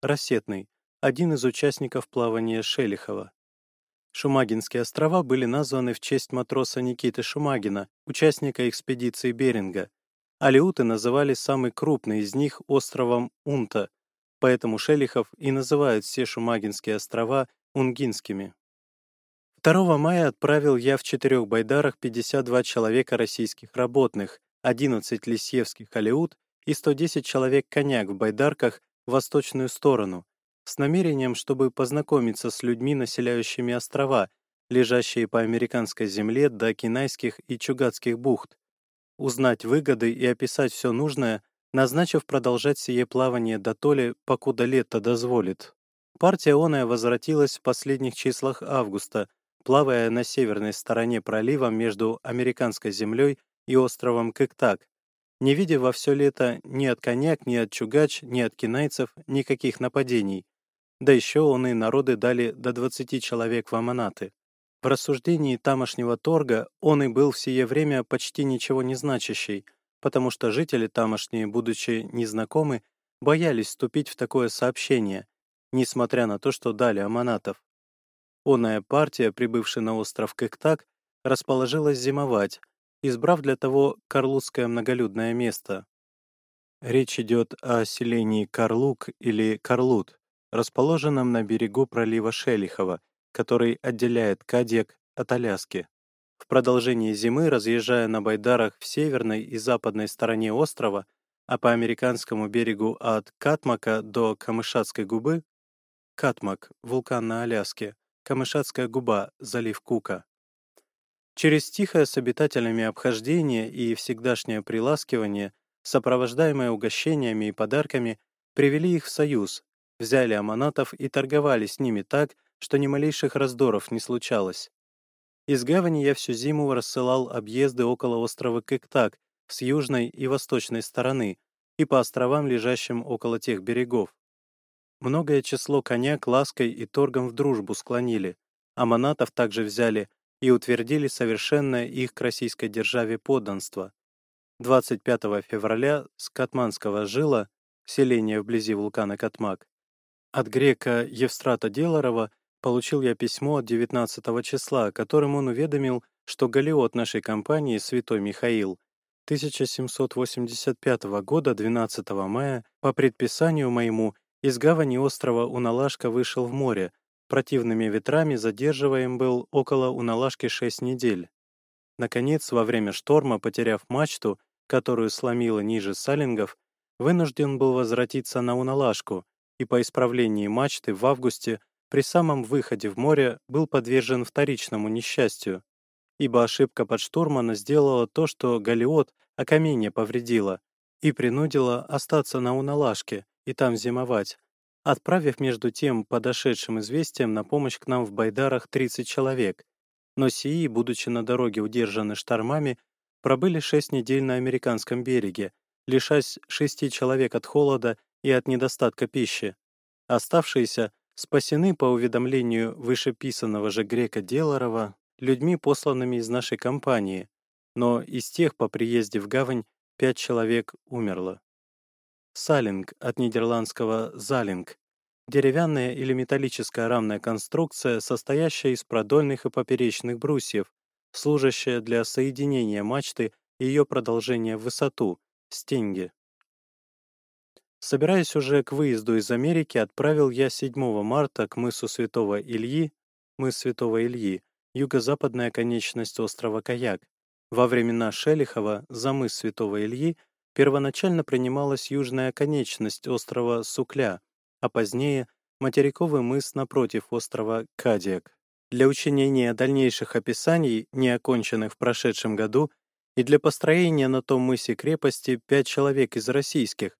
Рассетный, один из участников плавания Шелихова. Шумагинские острова были названы в честь матроса Никиты Шумагина, участника экспедиции Беринга. Алиуты называли самый крупный из них островом Унта, поэтому Шелихов и называют все Шумагинские острова Унгинскими. 2 мая отправил я в четырех байдарах 52 человека российских работных, 11 лисьевских алиут и 110 человек коняк в байдарках в восточную сторону, с намерением, чтобы познакомиться с людьми, населяющими острова, лежащие по американской земле до Кинайских и Чугатских бухт, узнать выгоды и описать все нужное, назначив продолжать сие плавание до толи, покуда лето дозволит. Партия оная возвратилась в последних числах августа, плавая на северной стороне пролива между американской землей и островом Кыктак, не видя во все лето ни от коняк, ни от чугач, ни от кинайцев никаких нападений, да еще он и народы дали до 20 человек в Аманаты. В рассуждении тамошнего торга он и был в сие время почти ничего не значащий, потому что жители тамошние, будучи незнакомы, боялись вступить в такое сообщение, несмотря на то, что дали аманатов. Оная партия, прибывшая на остров Кыктак, расположилась зимовать, избрав для того Карлутское многолюдное место. Речь идет о селении Карлук или Карлут, расположенном на берегу пролива Шелихова, который отделяет Кадьяк от Аляски. В продолжении зимы, разъезжая на байдарах в северной и западной стороне острова, а по американскому берегу от Катмака до Камышатской губы, Катмак, вулкан на Аляске, Камышатская губа, залив Кука. Через тихое с обитателями обхождение и всегдашнее приласкивание, сопровождаемое угощениями и подарками, привели их в союз, взяли аманатов и торговали с ними так, что ни малейших раздоров не случалось. Из гавани я всю зиму рассылал объезды около острова Кыктак с южной и восточной стороны и по островам, лежащим около тех берегов. Многое число коняк лаской и торгом в дружбу склонили, а монатов также взяли и утвердили совершенное их к российской державе подданство. 25 февраля с Катманского жила, селение вблизи вулкана Катмак, от грека Евстрата Деларова получил я письмо от 19 числа, которым он уведомил, что галеот нашей компании «Святой Михаил» 1785 года 12 мая по предписанию моему из гавани острова Уналашка вышел в море, противными ветрами задерживаем был около Уналашки 6 недель. Наконец, во время шторма, потеряв мачту, которую сломило ниже салингов, вынужден был возвратиться на Уналашку и по исправлении мачты в августе при самом выходе в море был подвержен вторичному несчастью, ибо ошибка подштурмана сделала то, что галиот окаменье повредила и принудила остаться на Уналашке и там зимовать, отправив между тем подошедшим известием на помощь к нам в Байдарах 30 человек, но сии, будучи на дороге удержаны штормами, пробыли шесть недель на американском береге, лишась шести человек от холода и от недостатка пищи. Оставшиеся спасены по уведомлению вышеписанного же грека Деларова людьми, посланными из нашей компании, но из тех по приезде в гавань пять человек умерло. Салинг от нидерландского «залинг» — деревянная или металлическая рамная конструкция, состоящая из продольных и поперечных брусьев, служащая для соединения мачты и ее продолжения в высоту, стенги. Собираясь уже к выезду из Америки, отправил я 7 марта к мысу Святого Ильи, мыс Святого Ильи, юго-западная конечность острова Каяк. Во времена Шелихова за мыс Святого Ильи первоначально принималась южная конечность острова Сукля, а позднее материковый мыс напротив острова Кадиак. Для учинения дальнейших описаний, не оконченных в прошедшем году, и для построения на том мысе крепости пять человек из российских,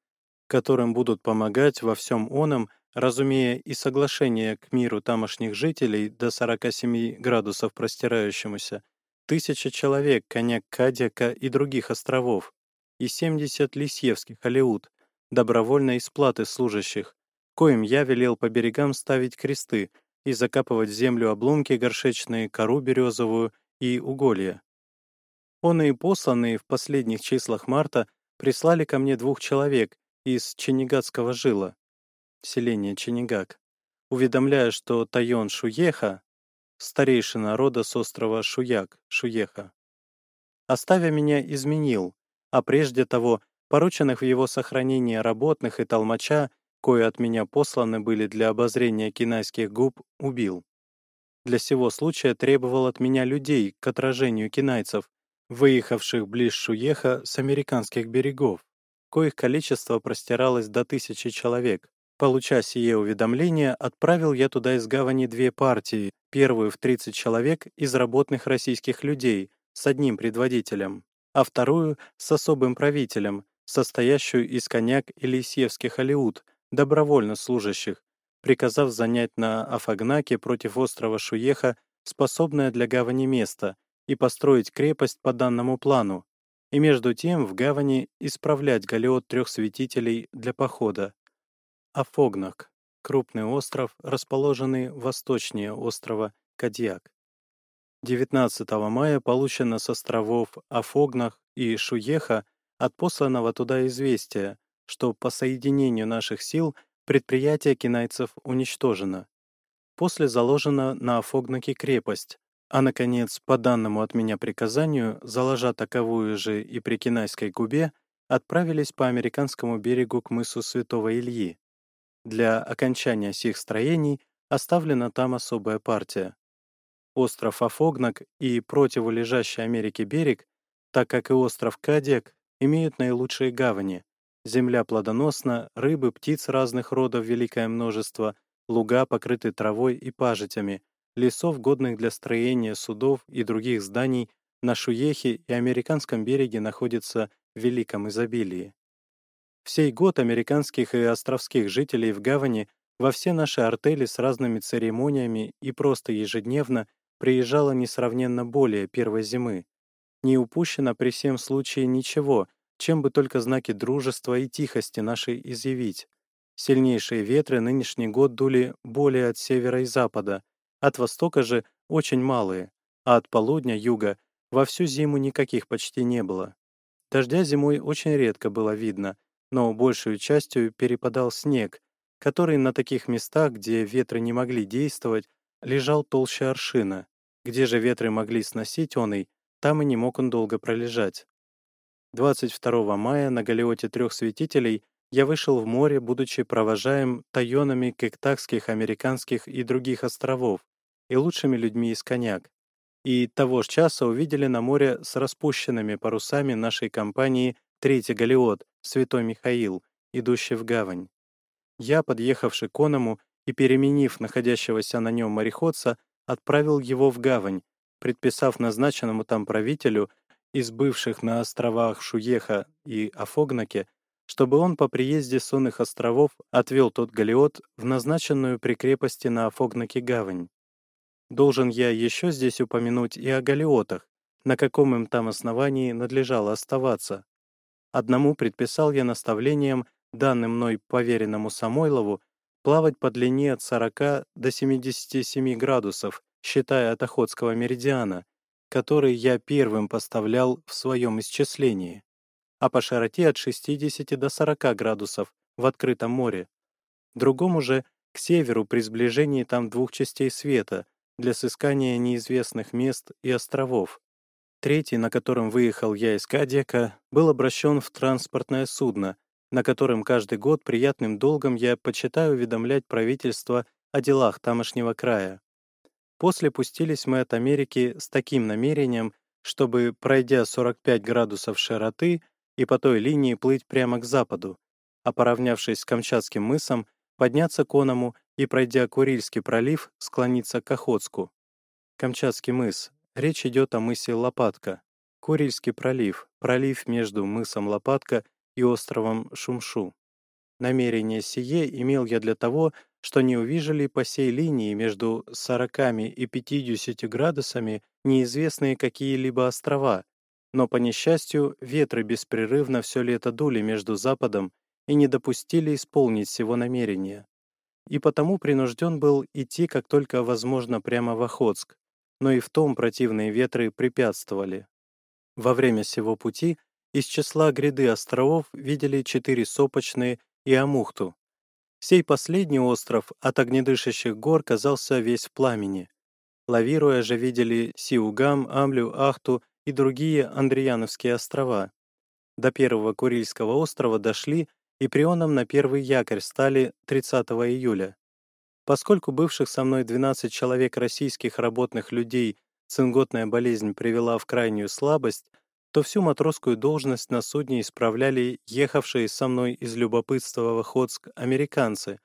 которым будут помогать во всем оном, разумея и соглашение к миру тамошних жителей до 47 градусов простирающемуся, тысяча человек коняк Кадяка и других островов, и 70 лисьевских алеут, добровольной из платы служащих, коим я велел по берегам ставить кресты и закапывать в землю обломки горшечные, кору березовую и уголья. Он и посланные в последних числах марта прислали ко мне двух человек из Ченегатского жила, селение Ченегак, уведомляя, что Тайон Шуеха, старейшина рода с острова Шуяк, Шуеха, оставя меня, изменил, а прежде того, порученных в его сохранении работных и толмача, кое от меня посланы были для обозрения кинайских губ, убил. Для сего случая требовал от меня людей к отражению кинайцев, выехавших близ Шуеха с американских берегов коих количество простиралось до тысячи человек. Получа сие уведомление, отправил я туда из гавани две партии, первую в 30 человек из работных российских людей с одним предводителем, а вторую с особым правителем, состоящую из коняк и лисьевских алиут, добровольно служащих, приказав занять на Афагнаке против острова Шуеха способное для гавани место и построить крепость по данному плану, и между тем в гавани исправлять галеот трех святителей для похода. Афогнак — крупный остров, расположенный восточнее острова Кадьяк. 19 мая получено с островов Афогнах и Шуеха от посланного туда известия, что по соединению наших сил предприятие кинайцев уничтожено. После заложена на Афогнаке крепость, а, наконец, по данному от меня приказанию, заложа таковую же и при Кинайской губе, отправились по американскому берегу к мысу Святого Ильи. Для окончания сих строений оставлена там особая партия. Остров Афогнак и противолежащий Америке берег, так как и остров Кадек, имеют наилучшие гавани. Земля плодоносна, рыбы, птиц разных родов великое множество, луга покрыты травой и пажитями — лесов, годных для строения судов и других зданий, на Шуехе и американском береге находится в великом изобилии. В сей год американских и островских жителей в гавани во все наши артели с разными церемониями и просто ежедневно приезжало несравненно более первой зимы. Не упущено при всем случае ничего, чем бы только знаки дружества и тихости нашей изъявить. Сильнейшие ветры нынешний год дули более от севера и запада, от востока же очень малые, а от полудня юга во всю зиму никаких почти не было. Дождя зимой очень редко было видно, но большую частью перепадал снег, который на таких местах, где ветры не могли действовать, лежал толще аршина. Где же ветры могли сносить он и, там и не мог он долго пролежать. 22 мая на галеоте трех святителей я вышел в море, будучи провожаем тайонами кектакских, американских и других островов и лучшими людьми из коняк. И того ж часа увидели на море с распущенными парусами нашей компании третий галеот, Святой Михаил, идущий в гавань. Я, подъехавший к оному и переменив находящегося на нем мореходца, отправил его в гавань, предписав назначенному там правителю из бывших на островах Шуеха и Афогнаке, чтобы он по приезде сонных островов отвел тот галеот в назначенную при крепости на Афогнаке гавань. Должен я еще здесь упомянуть и о галеотах, на каком им там основании надлежало оставаться. Одному предписал я наставлением, данным мной поверенному Самойлову, плавать по длине от 40 до 77 градусов, считая от Охотского меридиана, который я первым поставлял в своем исчислении, а по широте от 60 до 40 градусов в открытом море. Другому же к северу при сближении там двух частей света для сыскания неизвестных мест и островов. Третий, на котором выехал я из Кадьяка, был обращен в транспортное судно, на котором каждый год приятным долгом я почитаю уведомлять правительство о делах тамошнего края. После пустились мы от Америки с таким намерением, чтобы, пройдя 45 градусов широты и по той линии плыть прямо к западу, а поравнявшись с Камчатским мысом, подняться к Оному и, пройдя Курильский пролив, склониться к Охотску. Камчатский мыс. Речь идет о мысе Лопатка. Курильский пролив. Пролив между мысом Лопатка и островом Шумшу. Намерение сие имел я для того, что не увижу по сей линии между 40 и 50 градусами неизвестные какие-либо острова, но, по несчастью, ветры беспрерывно все лето дули между Западом и не допустили исполнить всего намерения. И потому принужден был идти как только возможно прямо в Охотск, но и в том противные ветры препятствовали. Во время всего пути из числа гряды островов видели четыре сопочные и Амухту, Сей последний остров от огнедышащих гор казался весь в пламени. Лавируя же видели Сиугам, Амлю, Ахту и другие Андреяновские острова. До первого Курильского острова дошли и прионом на первый якорь стали 30 июля. Поскольку бывших со мной 12 человек российских работных людей цинготная болезнь привела в крайнюю слабость, то всю матросскую должность на судне исправляли ехавшие со мной из любопытства в Охотск американцы,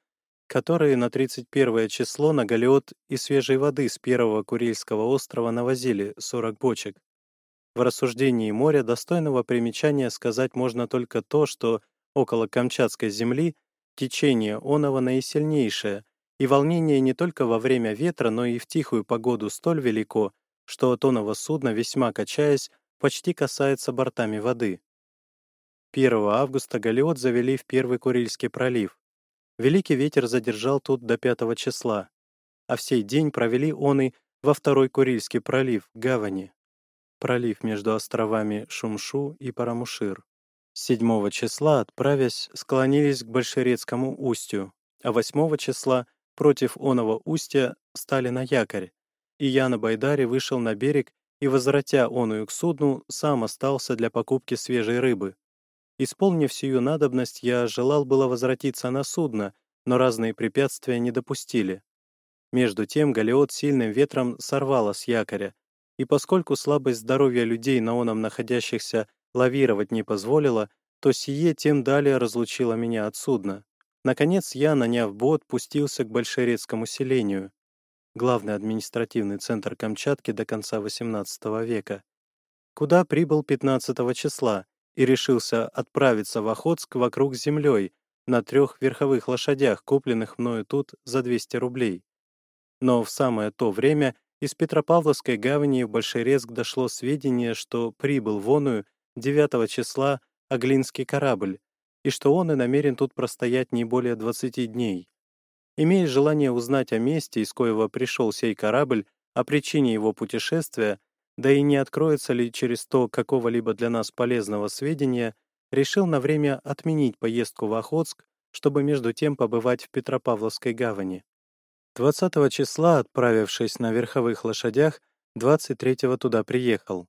которые на 31 число на галеот и свежей воды с первого Курильского острова навозили 40 бочек. В рассуждении моря достойного примечания сказать можно только то, что около Камчатской земли течение оного наисильнейшее, и волнение не только во время ветра, но и в тихую погоду столь велико, что от оного судна, весьма качаясь, почти касается бортами воды. 1 августа галеот завели в Первый Курильский пролив. Великий ветер задержал тут до 5 числа, а в сей день провели он и во Второй Курильский пролив, гавани. Пролив между островами Шумшу и Парамушир. 7 числа, отправясь, склонились к Большерецкому устью, а 8 числа против оного устья стали на якорь, и я на Байдаре вышел на берег и, возвратя оную к судну, сам остался для покупки свежей рыбы. Исполнив сию надобность, я желал было возвратиться на судно, но разные препятствия не допустили. Между тем галеот сильным ветром сорвало с якоря, и поскольку слабость здоровья людей на оном находящихся лавировать не позволила, то сие тем далее разлучило меня от судна. Наконец я, наняв бот, пустился к большерецкому селению. Главный административный центр Камчатки до конца XVIII века, куда прибыл 15 числа и решился отправиться в Охотск вокруг землей на трех верховых лошадях, купленных мною тут за 200 рублей. Но в самое то время из Петропавловской гавани в Большерецк дошло сведение, что прибыл в Оную 9 числа Оглинский корабль, и что он и намерен тут простоять не более 20 дней. Имея желание узнать о месте, из коего пришел сей корабль, о причине его путешествия, да и не откроется ли через то какого-либо для нас полезного сведения, решил на время отменить поездку в Охотск, чтобы между тем побывать в Петропавловской гавани. 20 числа, отправившись на верховых лошадях, 23-го туда приехал.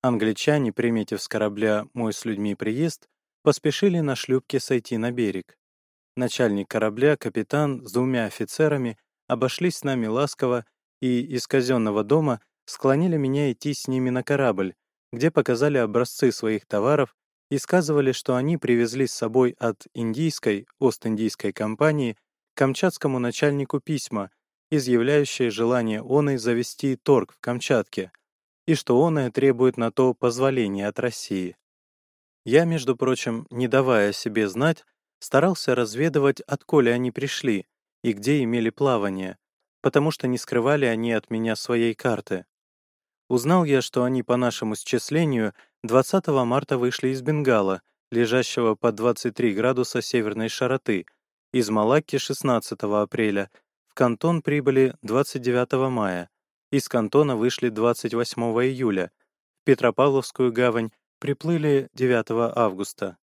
Англичане, приметив с корабля мой с людьми приезд, поспешили на шлюпке сойти на берег. Начальник корабля, капитан с двумя офицерами обошлись с нами ласково и из казенного дома склонили меня идти с ними на корабль, где показали образцы своих товаров и сказывали, что они привезли с собой от индийской, Ост-Индийской компании камчатскому начальнику письма, изъявляющие желание оной завести торг в Камчатке, и что оное требует на то позволения от России. Я, между прочим, не давая себе знать, старался разведывать, отколе они пришли и где имели плавание, потому что не скрывали они от меня своей карты. Узнал я, что они по нашему счислению 20 марта вышли из Бенгала, лежащего под 23 градуса северной широты, из Малакки 16 апреля, в Кантон прибыли 29 мая, из Кантона вышли 28 июля, в Петропавловскую гавань приплыли 9 августа.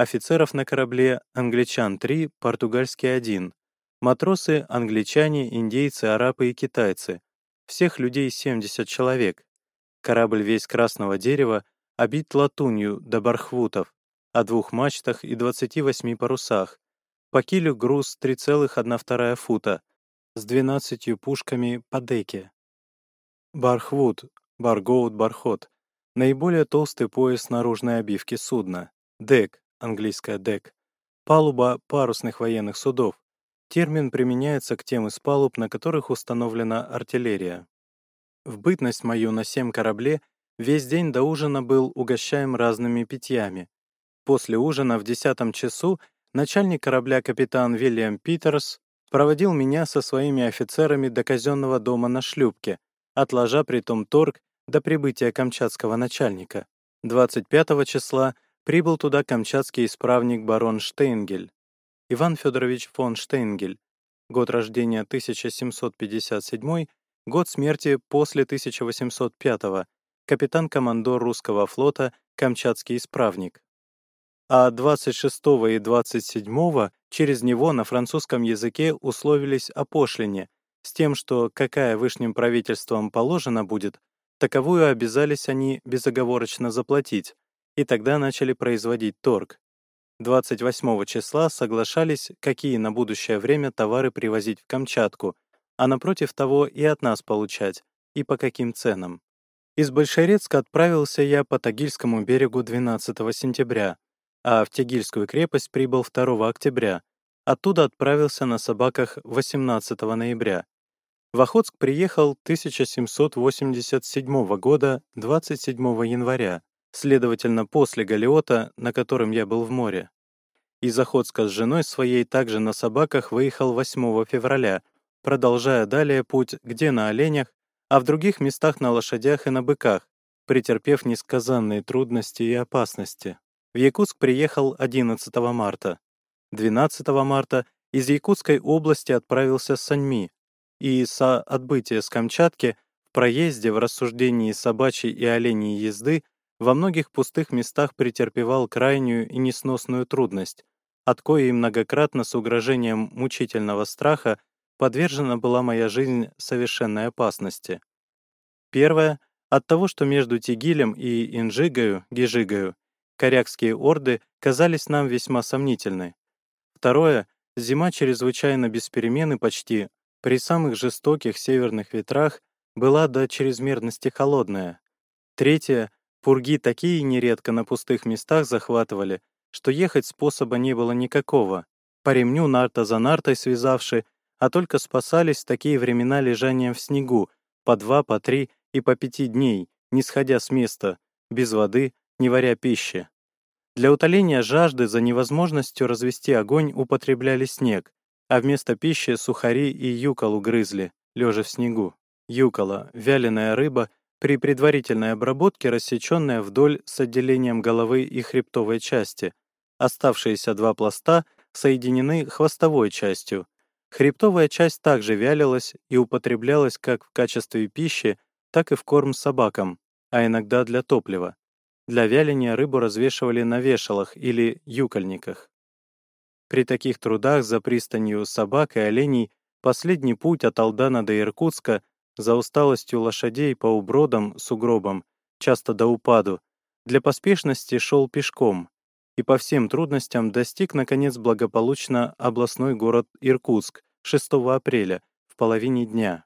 Офицеров на корабле англичан 3, португальский 1. Матросы — англичане, индейцы, арабы и китайцы. Всех людей 70 человек. Корабль весь красного дерева, обит латунью до бархвутов, о двух мачтах и 28 парусах. По килю груз 3,1 фута, с 12 пушками по деке. Бархвуд, баргоут, бархот — наиболее толстый пояс наружной обивки судна. Дек, английская дек, палуба парусных военных судов. Термин применяется к тем из палуб, на которых установлена артиллерия. В бытность мою на семь корабле весь день до ужина был угощаем разными питьями. После ужина в десятом часу начальник корабля капитан Вильям Питерс проводил меня со своими офицерами до казенного дома на шлюпке, отложа притом торг до прибытия камчатского начальника. 25 числа прибыл туда камчатский исправник барон Штейнгель, Иван Федорович фон Штейнгель, год рождения 1757, год смерти после 1805, капитан-командор русского флота, камчатский исправник. А 26 и 27 через него на французском языке условились о пошлине, с тем, что какая вышним правительством положена будет, таковую обязались они безоговорочно заплатить, и тогда начали производить торг. 28 числа соглашались, какие на будущее время товары привозить в Камчатку, а напротив того и от нас получать, и по каким ценам. Из Большерецка отправился я по Тагильскому берегу 12 сентября, а в Тегильскую крепость прибыл 2 октября. Оттуда отправился на собаках 18 ноября. В Охотск приехал 1787 года 27 января, следовательно, после Галиота, на котором я был в море. Из Охотска с женой своей также на собаках выехал 8 февраля, продолжая далее путь где на оленях, а в других местах на лошадях и на быках, претерпев несказанные трудности и опасности. В Якутск приехал 11 марта. 12 марта из Якутской области отправился с Саньми, и со отбытия с Камчатки в проезде в рассуждении собачьей и оленей езды во многих пустых местах претерпевал крайнюю и несносную трудность, от коей многократно с угрожением мучительного страха подвержена была моя жизнь совершенной опасности. Первое — от того, что между Тигилем и Инжигою, Гижигою, корякские орды казались нам весьма сомнительны. Второе — зима чрезвычайно без перемены почти, при самых жестоких северных ветрах была до чрезмерности холодная. Третье Пурги такие нередко на пустых местах захватывали, что ехать способа не было никакого. По ремню нарта за нартой связавши, а только спасались в такие времена лежанием в снегу, по два, по три и по пяти дней, не сходя с места, без воды, не варя пищи. Для утоления жажды за невозможностью развести огонь употребляли снег, а вместо пищи сухари и юколу грызли, лежа в снегу. Юкола — вяленая рыба, при предварительной обработке рассеченная вдоль с отделением головы и хребтовой части. Оставшиеся два пласта соединены хвостовой частью. Хребтовая часть также вялилась и употреблялась как в качестве пищи, так и в корм собакам, а иногда для топлива. Для вяления рыбу развешивали на вешалах или юкольниках. При таких трудах за пристанью собак и оленей последний путь от Алдана до Иркутска за усталостью лошадей по убродам, сугробам, часто до упаду, для поспешности шел пешком и по всем трудностям достиг, наконец, благополучно областной город Иркутск 6 апреля в половине дня.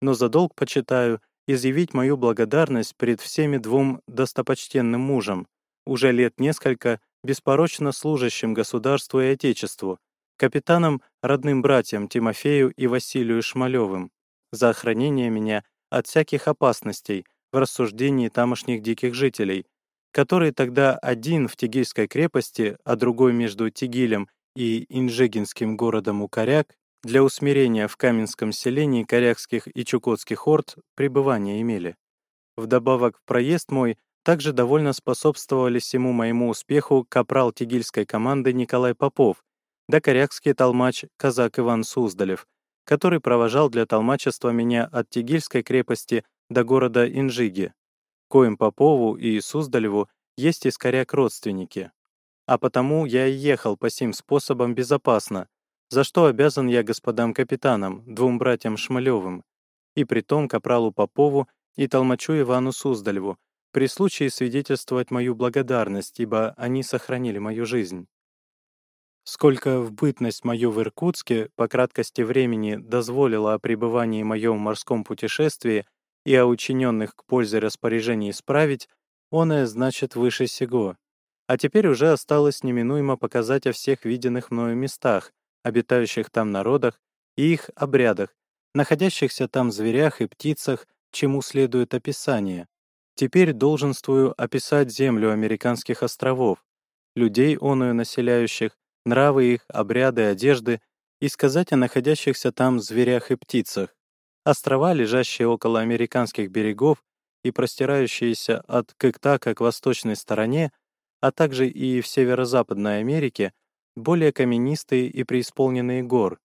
Но за долг почитаю изъявить мою благодарность перед всеми двум достопочтенным мужам, уже лет несколько беспорочно служащим государству и Отечеству, капитанам, родным братьям Тимофею и Василию Шмалевым, за охранение меня от всяких опасностей в рассуждении тамошних диких жителей, которые тогда один в Тигильской крепости, а другой между Тигилем и Инжегинским городом Укоряк, для усмирения в Каменском селении корякских и чукотских орд пребывания имели. Вдобавок проезд мой также довольно способствовали всему моему успеху капрал тигильской команды Николай Попов, да корякский толмач казак Иван Суздалев, который провожал для толмачества меня от Тигильской крепости до города Инжиги, коим Попову и Суздалеву есть из коряк родственники. А потому я и ехал по сим способам безопасно, за что обязан я господам капитанам, двум братьям Шмалевым, и притом капралу Попову и толмачу Ивану Суздалеву, при случае свидетельствовать мою благодарность, ибо они сохранили мою жизнь. Сколько в бытность мою в Иркутске по краткости времени дозволила о пребывании моем в морском путешествии и о учиненных к пользе распоряжений исправить, оное значит выше сего. А теперь уже осталось неминуемо показать о всех виденных мною местах, обитающих там народах и их обрядах, находящихся там зверях и птицах, чему следует описание. Теперь долженствую описать землю американских островов, людей оную населяющих, нравы их, обряды, одежды и сказать о находящихся там зверях и птицах. Острова, лежащие около американских берегов и простирающиеся от Кыктака к восточной стороне, а также и в северо-западной Америке, более каменистые и преисполненные гор,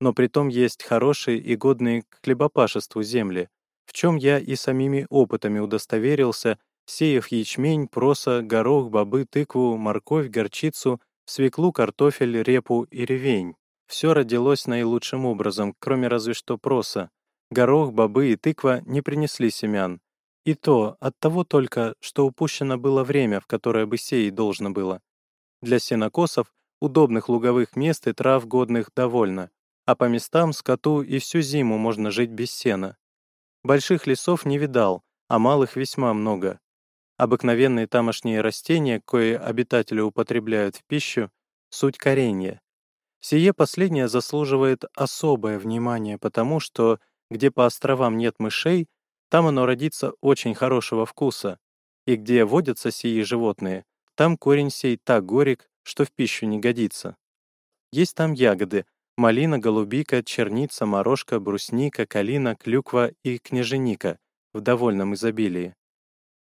но притом есть хорошие и годные к хлебопашеству земли, в чем я и самими опытами удостоверился, сеяв ячмень, проса, горох, бобы, тыкву, морковь, горчицу, свеклу, картофель, репу и ревень. Все родилось наилучшим образом, кроме разве что проса. Горох, бобы и тыква не принесли семян. И то от того только, что упущено было время, в которое бы сеять должно было. Для сенокосов удобных луговых мест и трав годных довольно, а по местам скоту и всю зиму можно жить без сена. Больших лесов не видал, а малых весьма много. Обыкновенные тамошние растения, кое обитатели употребляют в пищу, суть коренья. Сие последнее заслуживает особое внимание, потому что, где по островам нет мышей, там оно родится очень хорошего вкуса, и где водятся сии животные, там корень сей так горек, что в пищу не годится. Есть там ягоды — малина, голубика, черница, морожка, брусника, калина, клюква и княженика в довольном изобилии.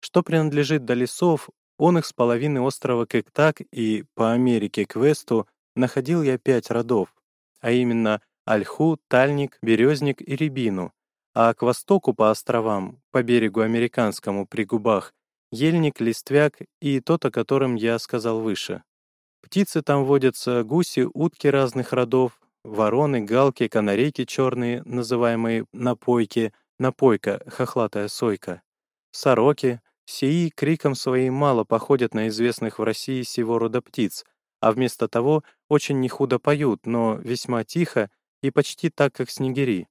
Что принадлежит до лесов, он их с половины острова Кектак и по Америке к Весту находил я пять родов, а именно ольху, тальник, березник и рябину, а к востоку по островам, по берегу американскому при губах, ельник, листвяк и тот, о котором я сказал выше. Птицы там водятся, гуси, утки разных родов, вороны, галки, канарейки черные, называемые напойки, напойка, хохлатая сойка, сороки, сии криком своим мало походят на известных в России сего рода птиц, а вместо того очень нехудо поют, но весьма тихо и почти так, как снегири.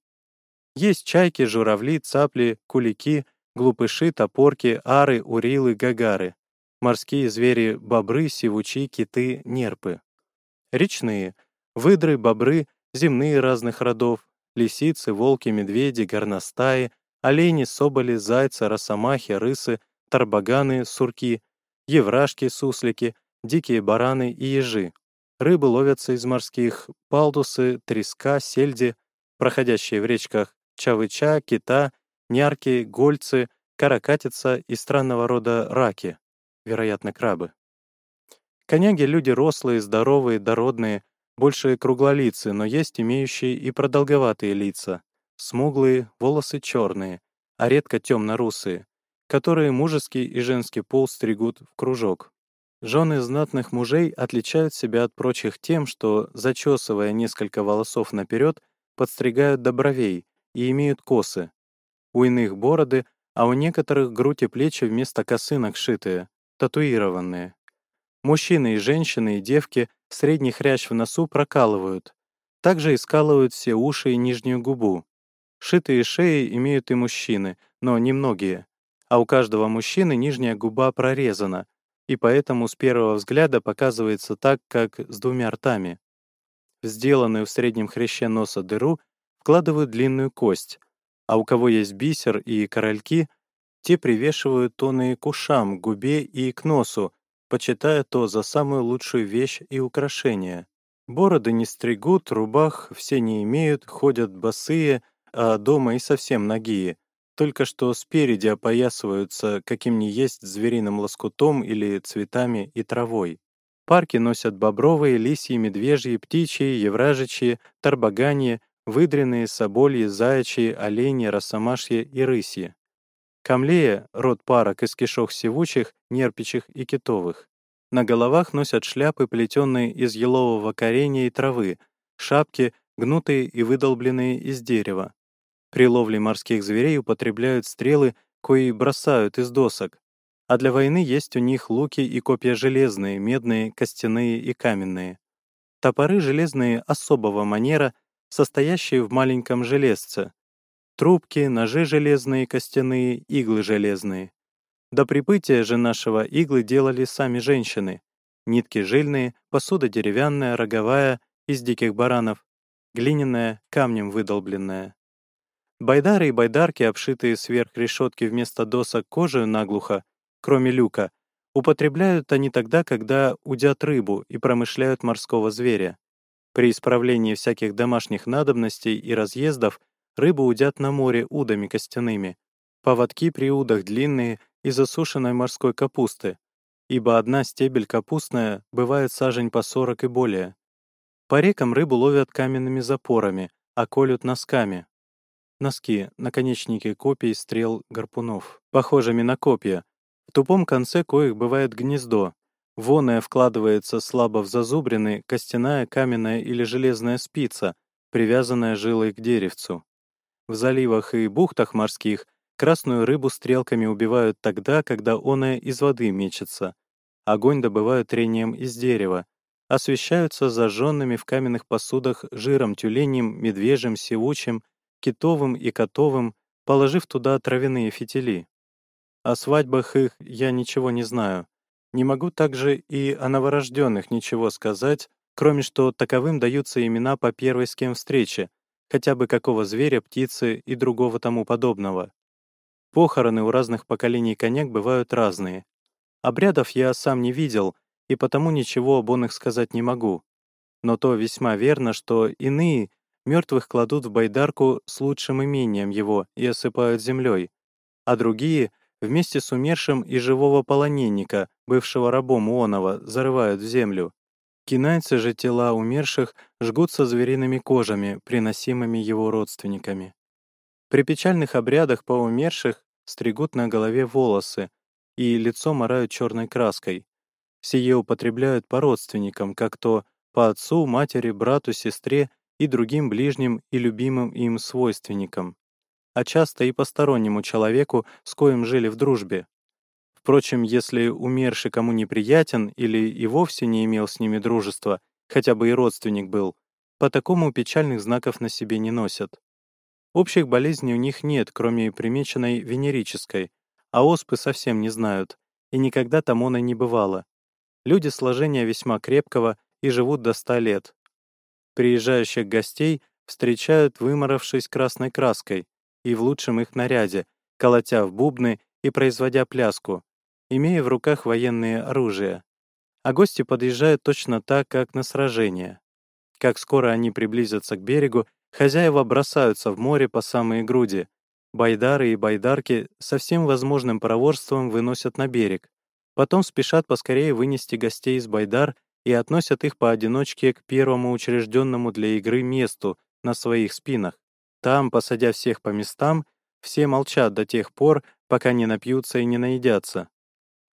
Есть чайки, журавли, цапли, кулики, глупыши, топорки, ары, урилы, гагары морские звери — бобры, сивучи, киты, нерпы. Речные — выдры, бобры, земные разных родов, лисицы, волки, медведи, горностаи, олени, соболи, зайцы, росомахи, рысы, тарбаганы, сурки, еврашки, суслики, дикие бараны и ежи. Рыбы ловятся из морских палдусы, треска, сельди, проходящие в речках чавыча, кита, нярки, гольцы, каракатица и странного рода раки, вероятно, крабы. Коняги — люди рослые, здоровые, дородные, больше круглолицы, но есть имеющие и продолговатые лица, смуглые, волосы черные, а редко темно-русые, которые мужеский и женский пол стригут в кружок. Жены знатных мужей отличают себя от прочих тем, что, зачесывая несколько волосов наперед, подстригают до бровей и имеют косы. У иных бороды, а у некоторых грудь и плечи вместо косынок шитые, татуированные. Мужчины и женщины и девки средний хрящ в носу прокалывают. Также и скалывают все уши и нижнюю губу. Шитые шеи имеют и мужчины, но немногие. А у каждого мужчины нижняя губа прорезана, и поэтому с первого взгляда показывается так, как с двумя ртами. В сделанную в среднем хряще носа дыру вкладывают длинную кость, а у кого есть бисер и корольки, те привешивают тоны к ушам, к губе и к носу, почитая то за самую лучшую вещь и украшение. Бороды не стригут, рубах все не имеют, ходят босые, а дома и совсем нагие. Только что спереди опоясываются каким ни есть звериным лоскутом или цветами и травой. Парки носят бобровые, лисьи, медвежьи, птичьи, евражичьи, тарбаганьи, выдренные, собольи, заячьи, олени, росомашьи и рысьи. Камлея — род парок из кишок сивучих, нерпичих и китовых. На головах носят шляпы, плетенные из елового коренья и травы, шапки, гнутые и выдолбленные из дерева. При ловле морских зверей употребляют стрелы, кои бросают из досок. А для войны есть у них луки и копья железные, медные, костяные и каменные. Топоры железные особого манера, состоящие в маленьком железце, Трубки, ножи железные, костяные, иглы железные. До прибытия же нашего иглы делали сами женщины. Нитки жильные, посуда деревянная, роговая, из диких баранов, глиняная, камнем выдолбленная. Байдары и байдарки, обшитые сверх решетки вместо досок кожей наглухо, кроме люка, употребляют они тогда, когда удят рыбу и промышляют морского зверя. При исправлении всяких домашних надобностей и разъездов Рыбу удят на море удами костяными. Поводки при удах длинные и засушенной морской капусты, ибо одна стебель капустная бывает сажень по сорок и более. По рекам рыбу ловят каменными запорами, а колют носками. Носки — наконечники копий, стрел, гарпунов, похожими на копья. В тупом конце коих бывает гнездо. Воная вкладывается слабо в зазубрины костяная, каменная или железная спица, привязанная жилой к деревцу. В заливах и бухтах морских красную рыбу стрелками убивают тогда, когда оная из воды мечется. Огонь добывают трением из дерева. Освещаются зажженными в каменных посудах жиром тюленем, медвежьим, сивучим, китовым и котовым, положив туда травяные фитили. О свадьбах их я ничего не знаю. Не могу также и о новорожденных ничего сказать, кроме что таковым даются имена по первой с кем встрече, хотя бы какого зверя, птицы и другого тому подобного. Похороны у разных поколений коняк бывают разные. Обрядов я сам не видел, и потому ничего об их сказать не могу. Но то весьма верно, что иные мертвых кладут в байдарку с лучшим имением его и осыпают землей, а другие вместе с умершим и живого полоненника, бывшего рабом Уонова, зарывают в землю. Кинайцы же тела умерших жгут со звериными кожами, приносимыми его родственниками. При печальных обрядах по умерших стригут на голове волосы и лицо морают черной краской. Сие употребляют по родственникам, как то по отцу, матери, брату, сестре и другим ближним и любимым им свойственникам, а часто и постороннему человеку, с коим жили в дружбе, Впрочем, если умерший кому неприятен или и вовсе не имел с ними дружества, хотя бы и родственник был, по такому печальных знаков на себе не носят. Общих болезней у них нет, кроме примеченной венерической, а оспы совсем не знают, и никогда там оной не бывало. Люди сложения весьма крепкого и живут до ста лет. Приезжающих гостей встречают, выморавшись красной краской, и в лучшем их наряде, колотя в бубны и производя пляску, имея в руках военные оружия. А гости подъезжают точно так, как на сражение. Как скоро они приблизятся к берегу, хозяева бросаются в море по самые груди. Байдары и байдарки со всем возможным проворством выносят на берег. Потом спешат поскорее вынести гостей из байдар и относят их поодиночке к первому учрежденному для игры месту на своих спинах. Там, посадя всех по местам, все молчат до тех пор, пока не напьются и не наедятся.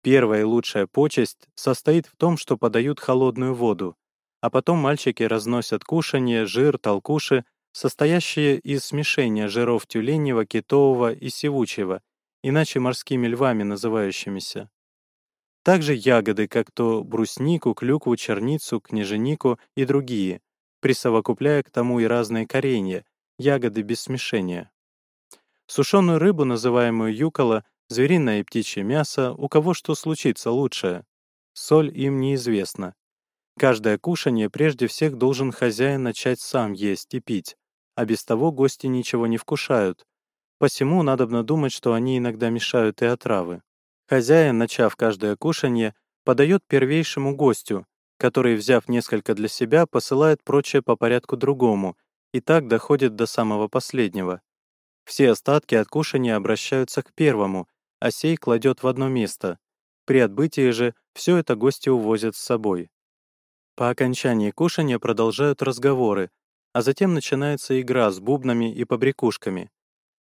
Первая и лучшая почесть состоит в том, что подают холодную воду, а потом мальчики разносят кушанье, жир, толкуши, состоящие из смешения жиров тюленевого, китового и сивучего, иначе морскими львами называющимися. Также ягоды, как то бруснику, клюкву, черницу, княженику и другие, присовокупляя к тому и разные коренья, ягоды без смешения. Сушеную рыбу, называемую юкола, звериное и птичье мясо, у кого что случится лучшее. Соль им неизвестна. Каждое кушанье прежде всех должен хозяин начать сам есть и пить, а без того гости ничего не вкушают. Посему надобно думать, что они иногда мешают и отравы. Хозяин, начав каждое кушанье, подает первейшему гостю, который, взяв несколько для себя, посылает прочее по порядку другому, и так доходит до самого последнего. Все остатки от кушания обращаются к первому, а сей кладет в одно место. При отбытии же все это гости увозят с собой. По окончании кушания продолжают разговоры, а затем начинается игра с бубнами и побрякушками.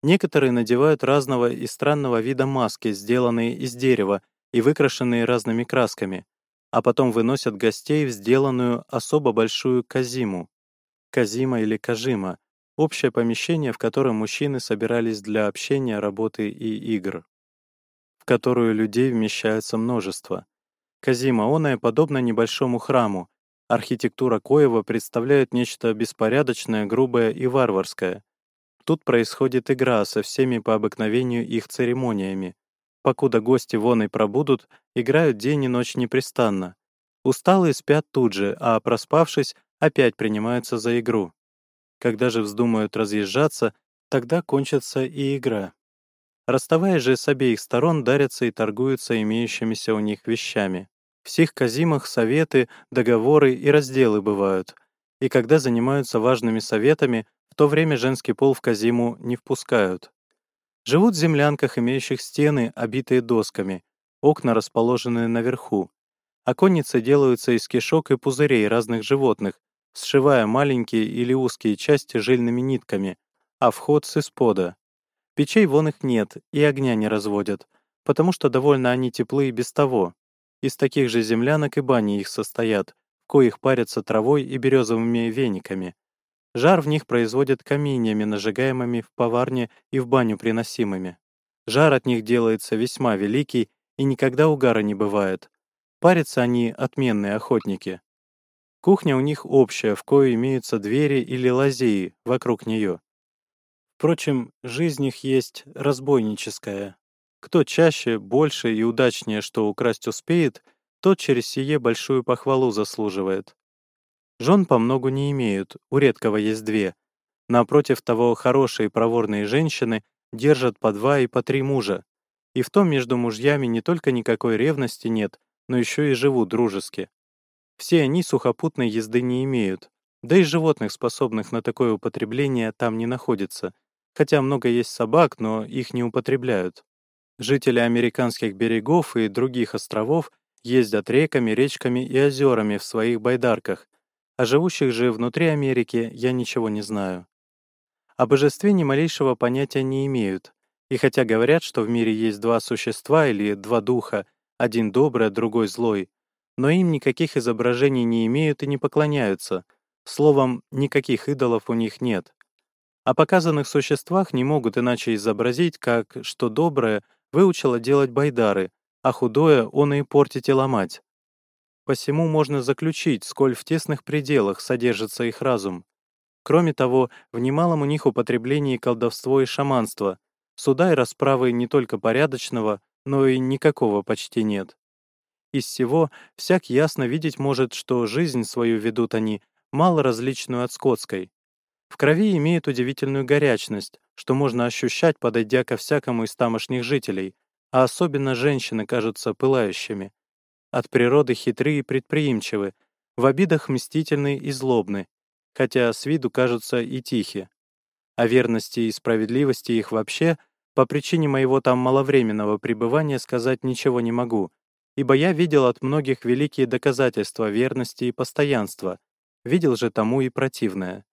Некоторые надевают разного и странного вида маски, сделанные из дерева и выкрашенные разными красками, а потом выносят гостей в сделанную особо большую казиму. Казима или кажима — общее помещение, в котором мужчины собирались для общения, работы и игр в которую людей вмещается множество. Казима Оная подобна небольшому храму. Архитектура Коева представляет нечто беспорядочное, грубое и варварское. Тут происходит игра со всеми по обыкновению их церемониями. Покуда гости вон и пробудут, играют день и ночь непрестанно. Усталые спят тут же, а проспавшись, опять принимаются за игру. Когда же вздумают разъезжаться, тогда кончится и игра. Расставаясь же с обеих сторон, дарятся и торгуются имеющимися у них вещами. В сих казимах советы, договоры и разделы бывают. И когда занимаются важными советами, в то время женский пол в казиму не впускают. Живут в землянках, имеющих стены, обитые досками, окна расположенные наверху. Оконницы делаются из кишок и пузырей разных животных, сшивая маленькие или узкие части жильными нитками, а вход с испода. Печей вон их нет, и огня не разводят, потому что довольно они теплы и без того. Из таких же землянок и бани их состоят, в коих парятся травой и березовыми вениками. Жар в них производят каменьями, нажигаемыми в поварне и в баню приносимыми. Жар от них делается весьма великий, и никогда угара не бывает. Парятся они отменные охотники. Кухня у них общая, в кое имеются двери или лазеи вокруг нее. Впрочем, жизнь их есть разбойническая. Кто чаще, больше и удачнее что украсть успеет, тот через сие большую похвалу заслуживает. Жен по многу не имеют, у редкого есть две. Напротив того, хорошие проворные женщины держат по два и по три мужа. И в том между мужьями не только никакой ревности нет, но еще и живут дружески. Все они сухопутной езды не имеют, да и животных, способных на такое употребление, там не находится — хотя много есть собак, но их не употребляют. Жители американских берегов и других островов ездят реками, речками и озерами в своих байдарках, а живущих же внутри Америки я ничего не знаю. О божестве ни малейшего понятия не имеют, и хотя говорят, что в мире есть два существа или два духа, один добрый, а другой злой, но им никаких изображений не имеют и не поклоняются, словом, никаких идолов у них нет. О показанных существах не могут иначе изобразить, как, что доброе выучило делать байдары, а худое он и портить и ломать. Посему можно заключить, сколь в тесных пределах содержится их разум. Кроме того, в немалом у них употреблении колдовство и шаманство, суда и расправы не только порядочного, но и никакого почти нет. Из всего всяк ясно видеть может, что жизнь свою ведут они мало различную от скотской. В крови имеет удивительную горячность, что можно ощущать, подойдя ко всякому из тамошних жителей, а особенно женщины кажутся пылающими. От природы хитрые и предприимчивы, в обидах мстительны и злобны, хотя с виду кажутся и тихи. О верности и справедливости их вообще, по причине моего там маловременного пребывания, сказать ничего не могу, ибо я видел от многих великие доказательства верности и постоянства, видел же тому и противное.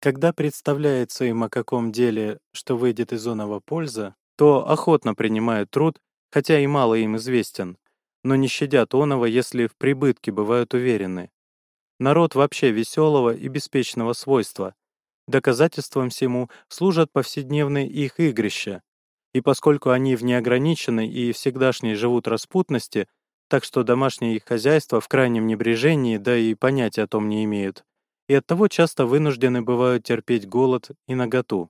Когда представляется им о каком деле, что выйдет из оного польза, то охотно принимают труд, хотя и мало им известен, но не щадят оного, если в прибытке бывают уверены. Народ вообще веселого и беспечного свойства. Доказательством всему служат повседневные их игрища. И поскольку они в неограниченной и всегдашней живут распутности, так что домашнее их хозяйство в крайнем небрежении, да и понятия о том не имеют, и оттого часто вынуждены бывают терпеть голод и наготу.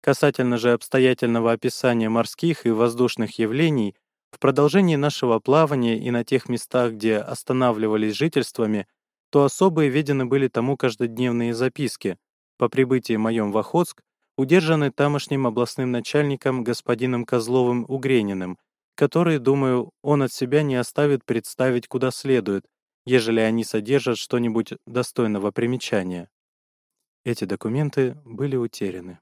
Касательно же обстоятельного описания морских и воздушных явлений, в продолжении нашего плавания и на тех местах, где останавливались жительствами, то особые видены были тому каждодневные записки, по прибытии моем в Охотск, удержаны тамошним областным начальником господином Козловым Угрениным, который, думаю, он от себя не оставит представить куда следует, ежели они содержат что-нибудь достойного примечания. Эти документы были утеряны.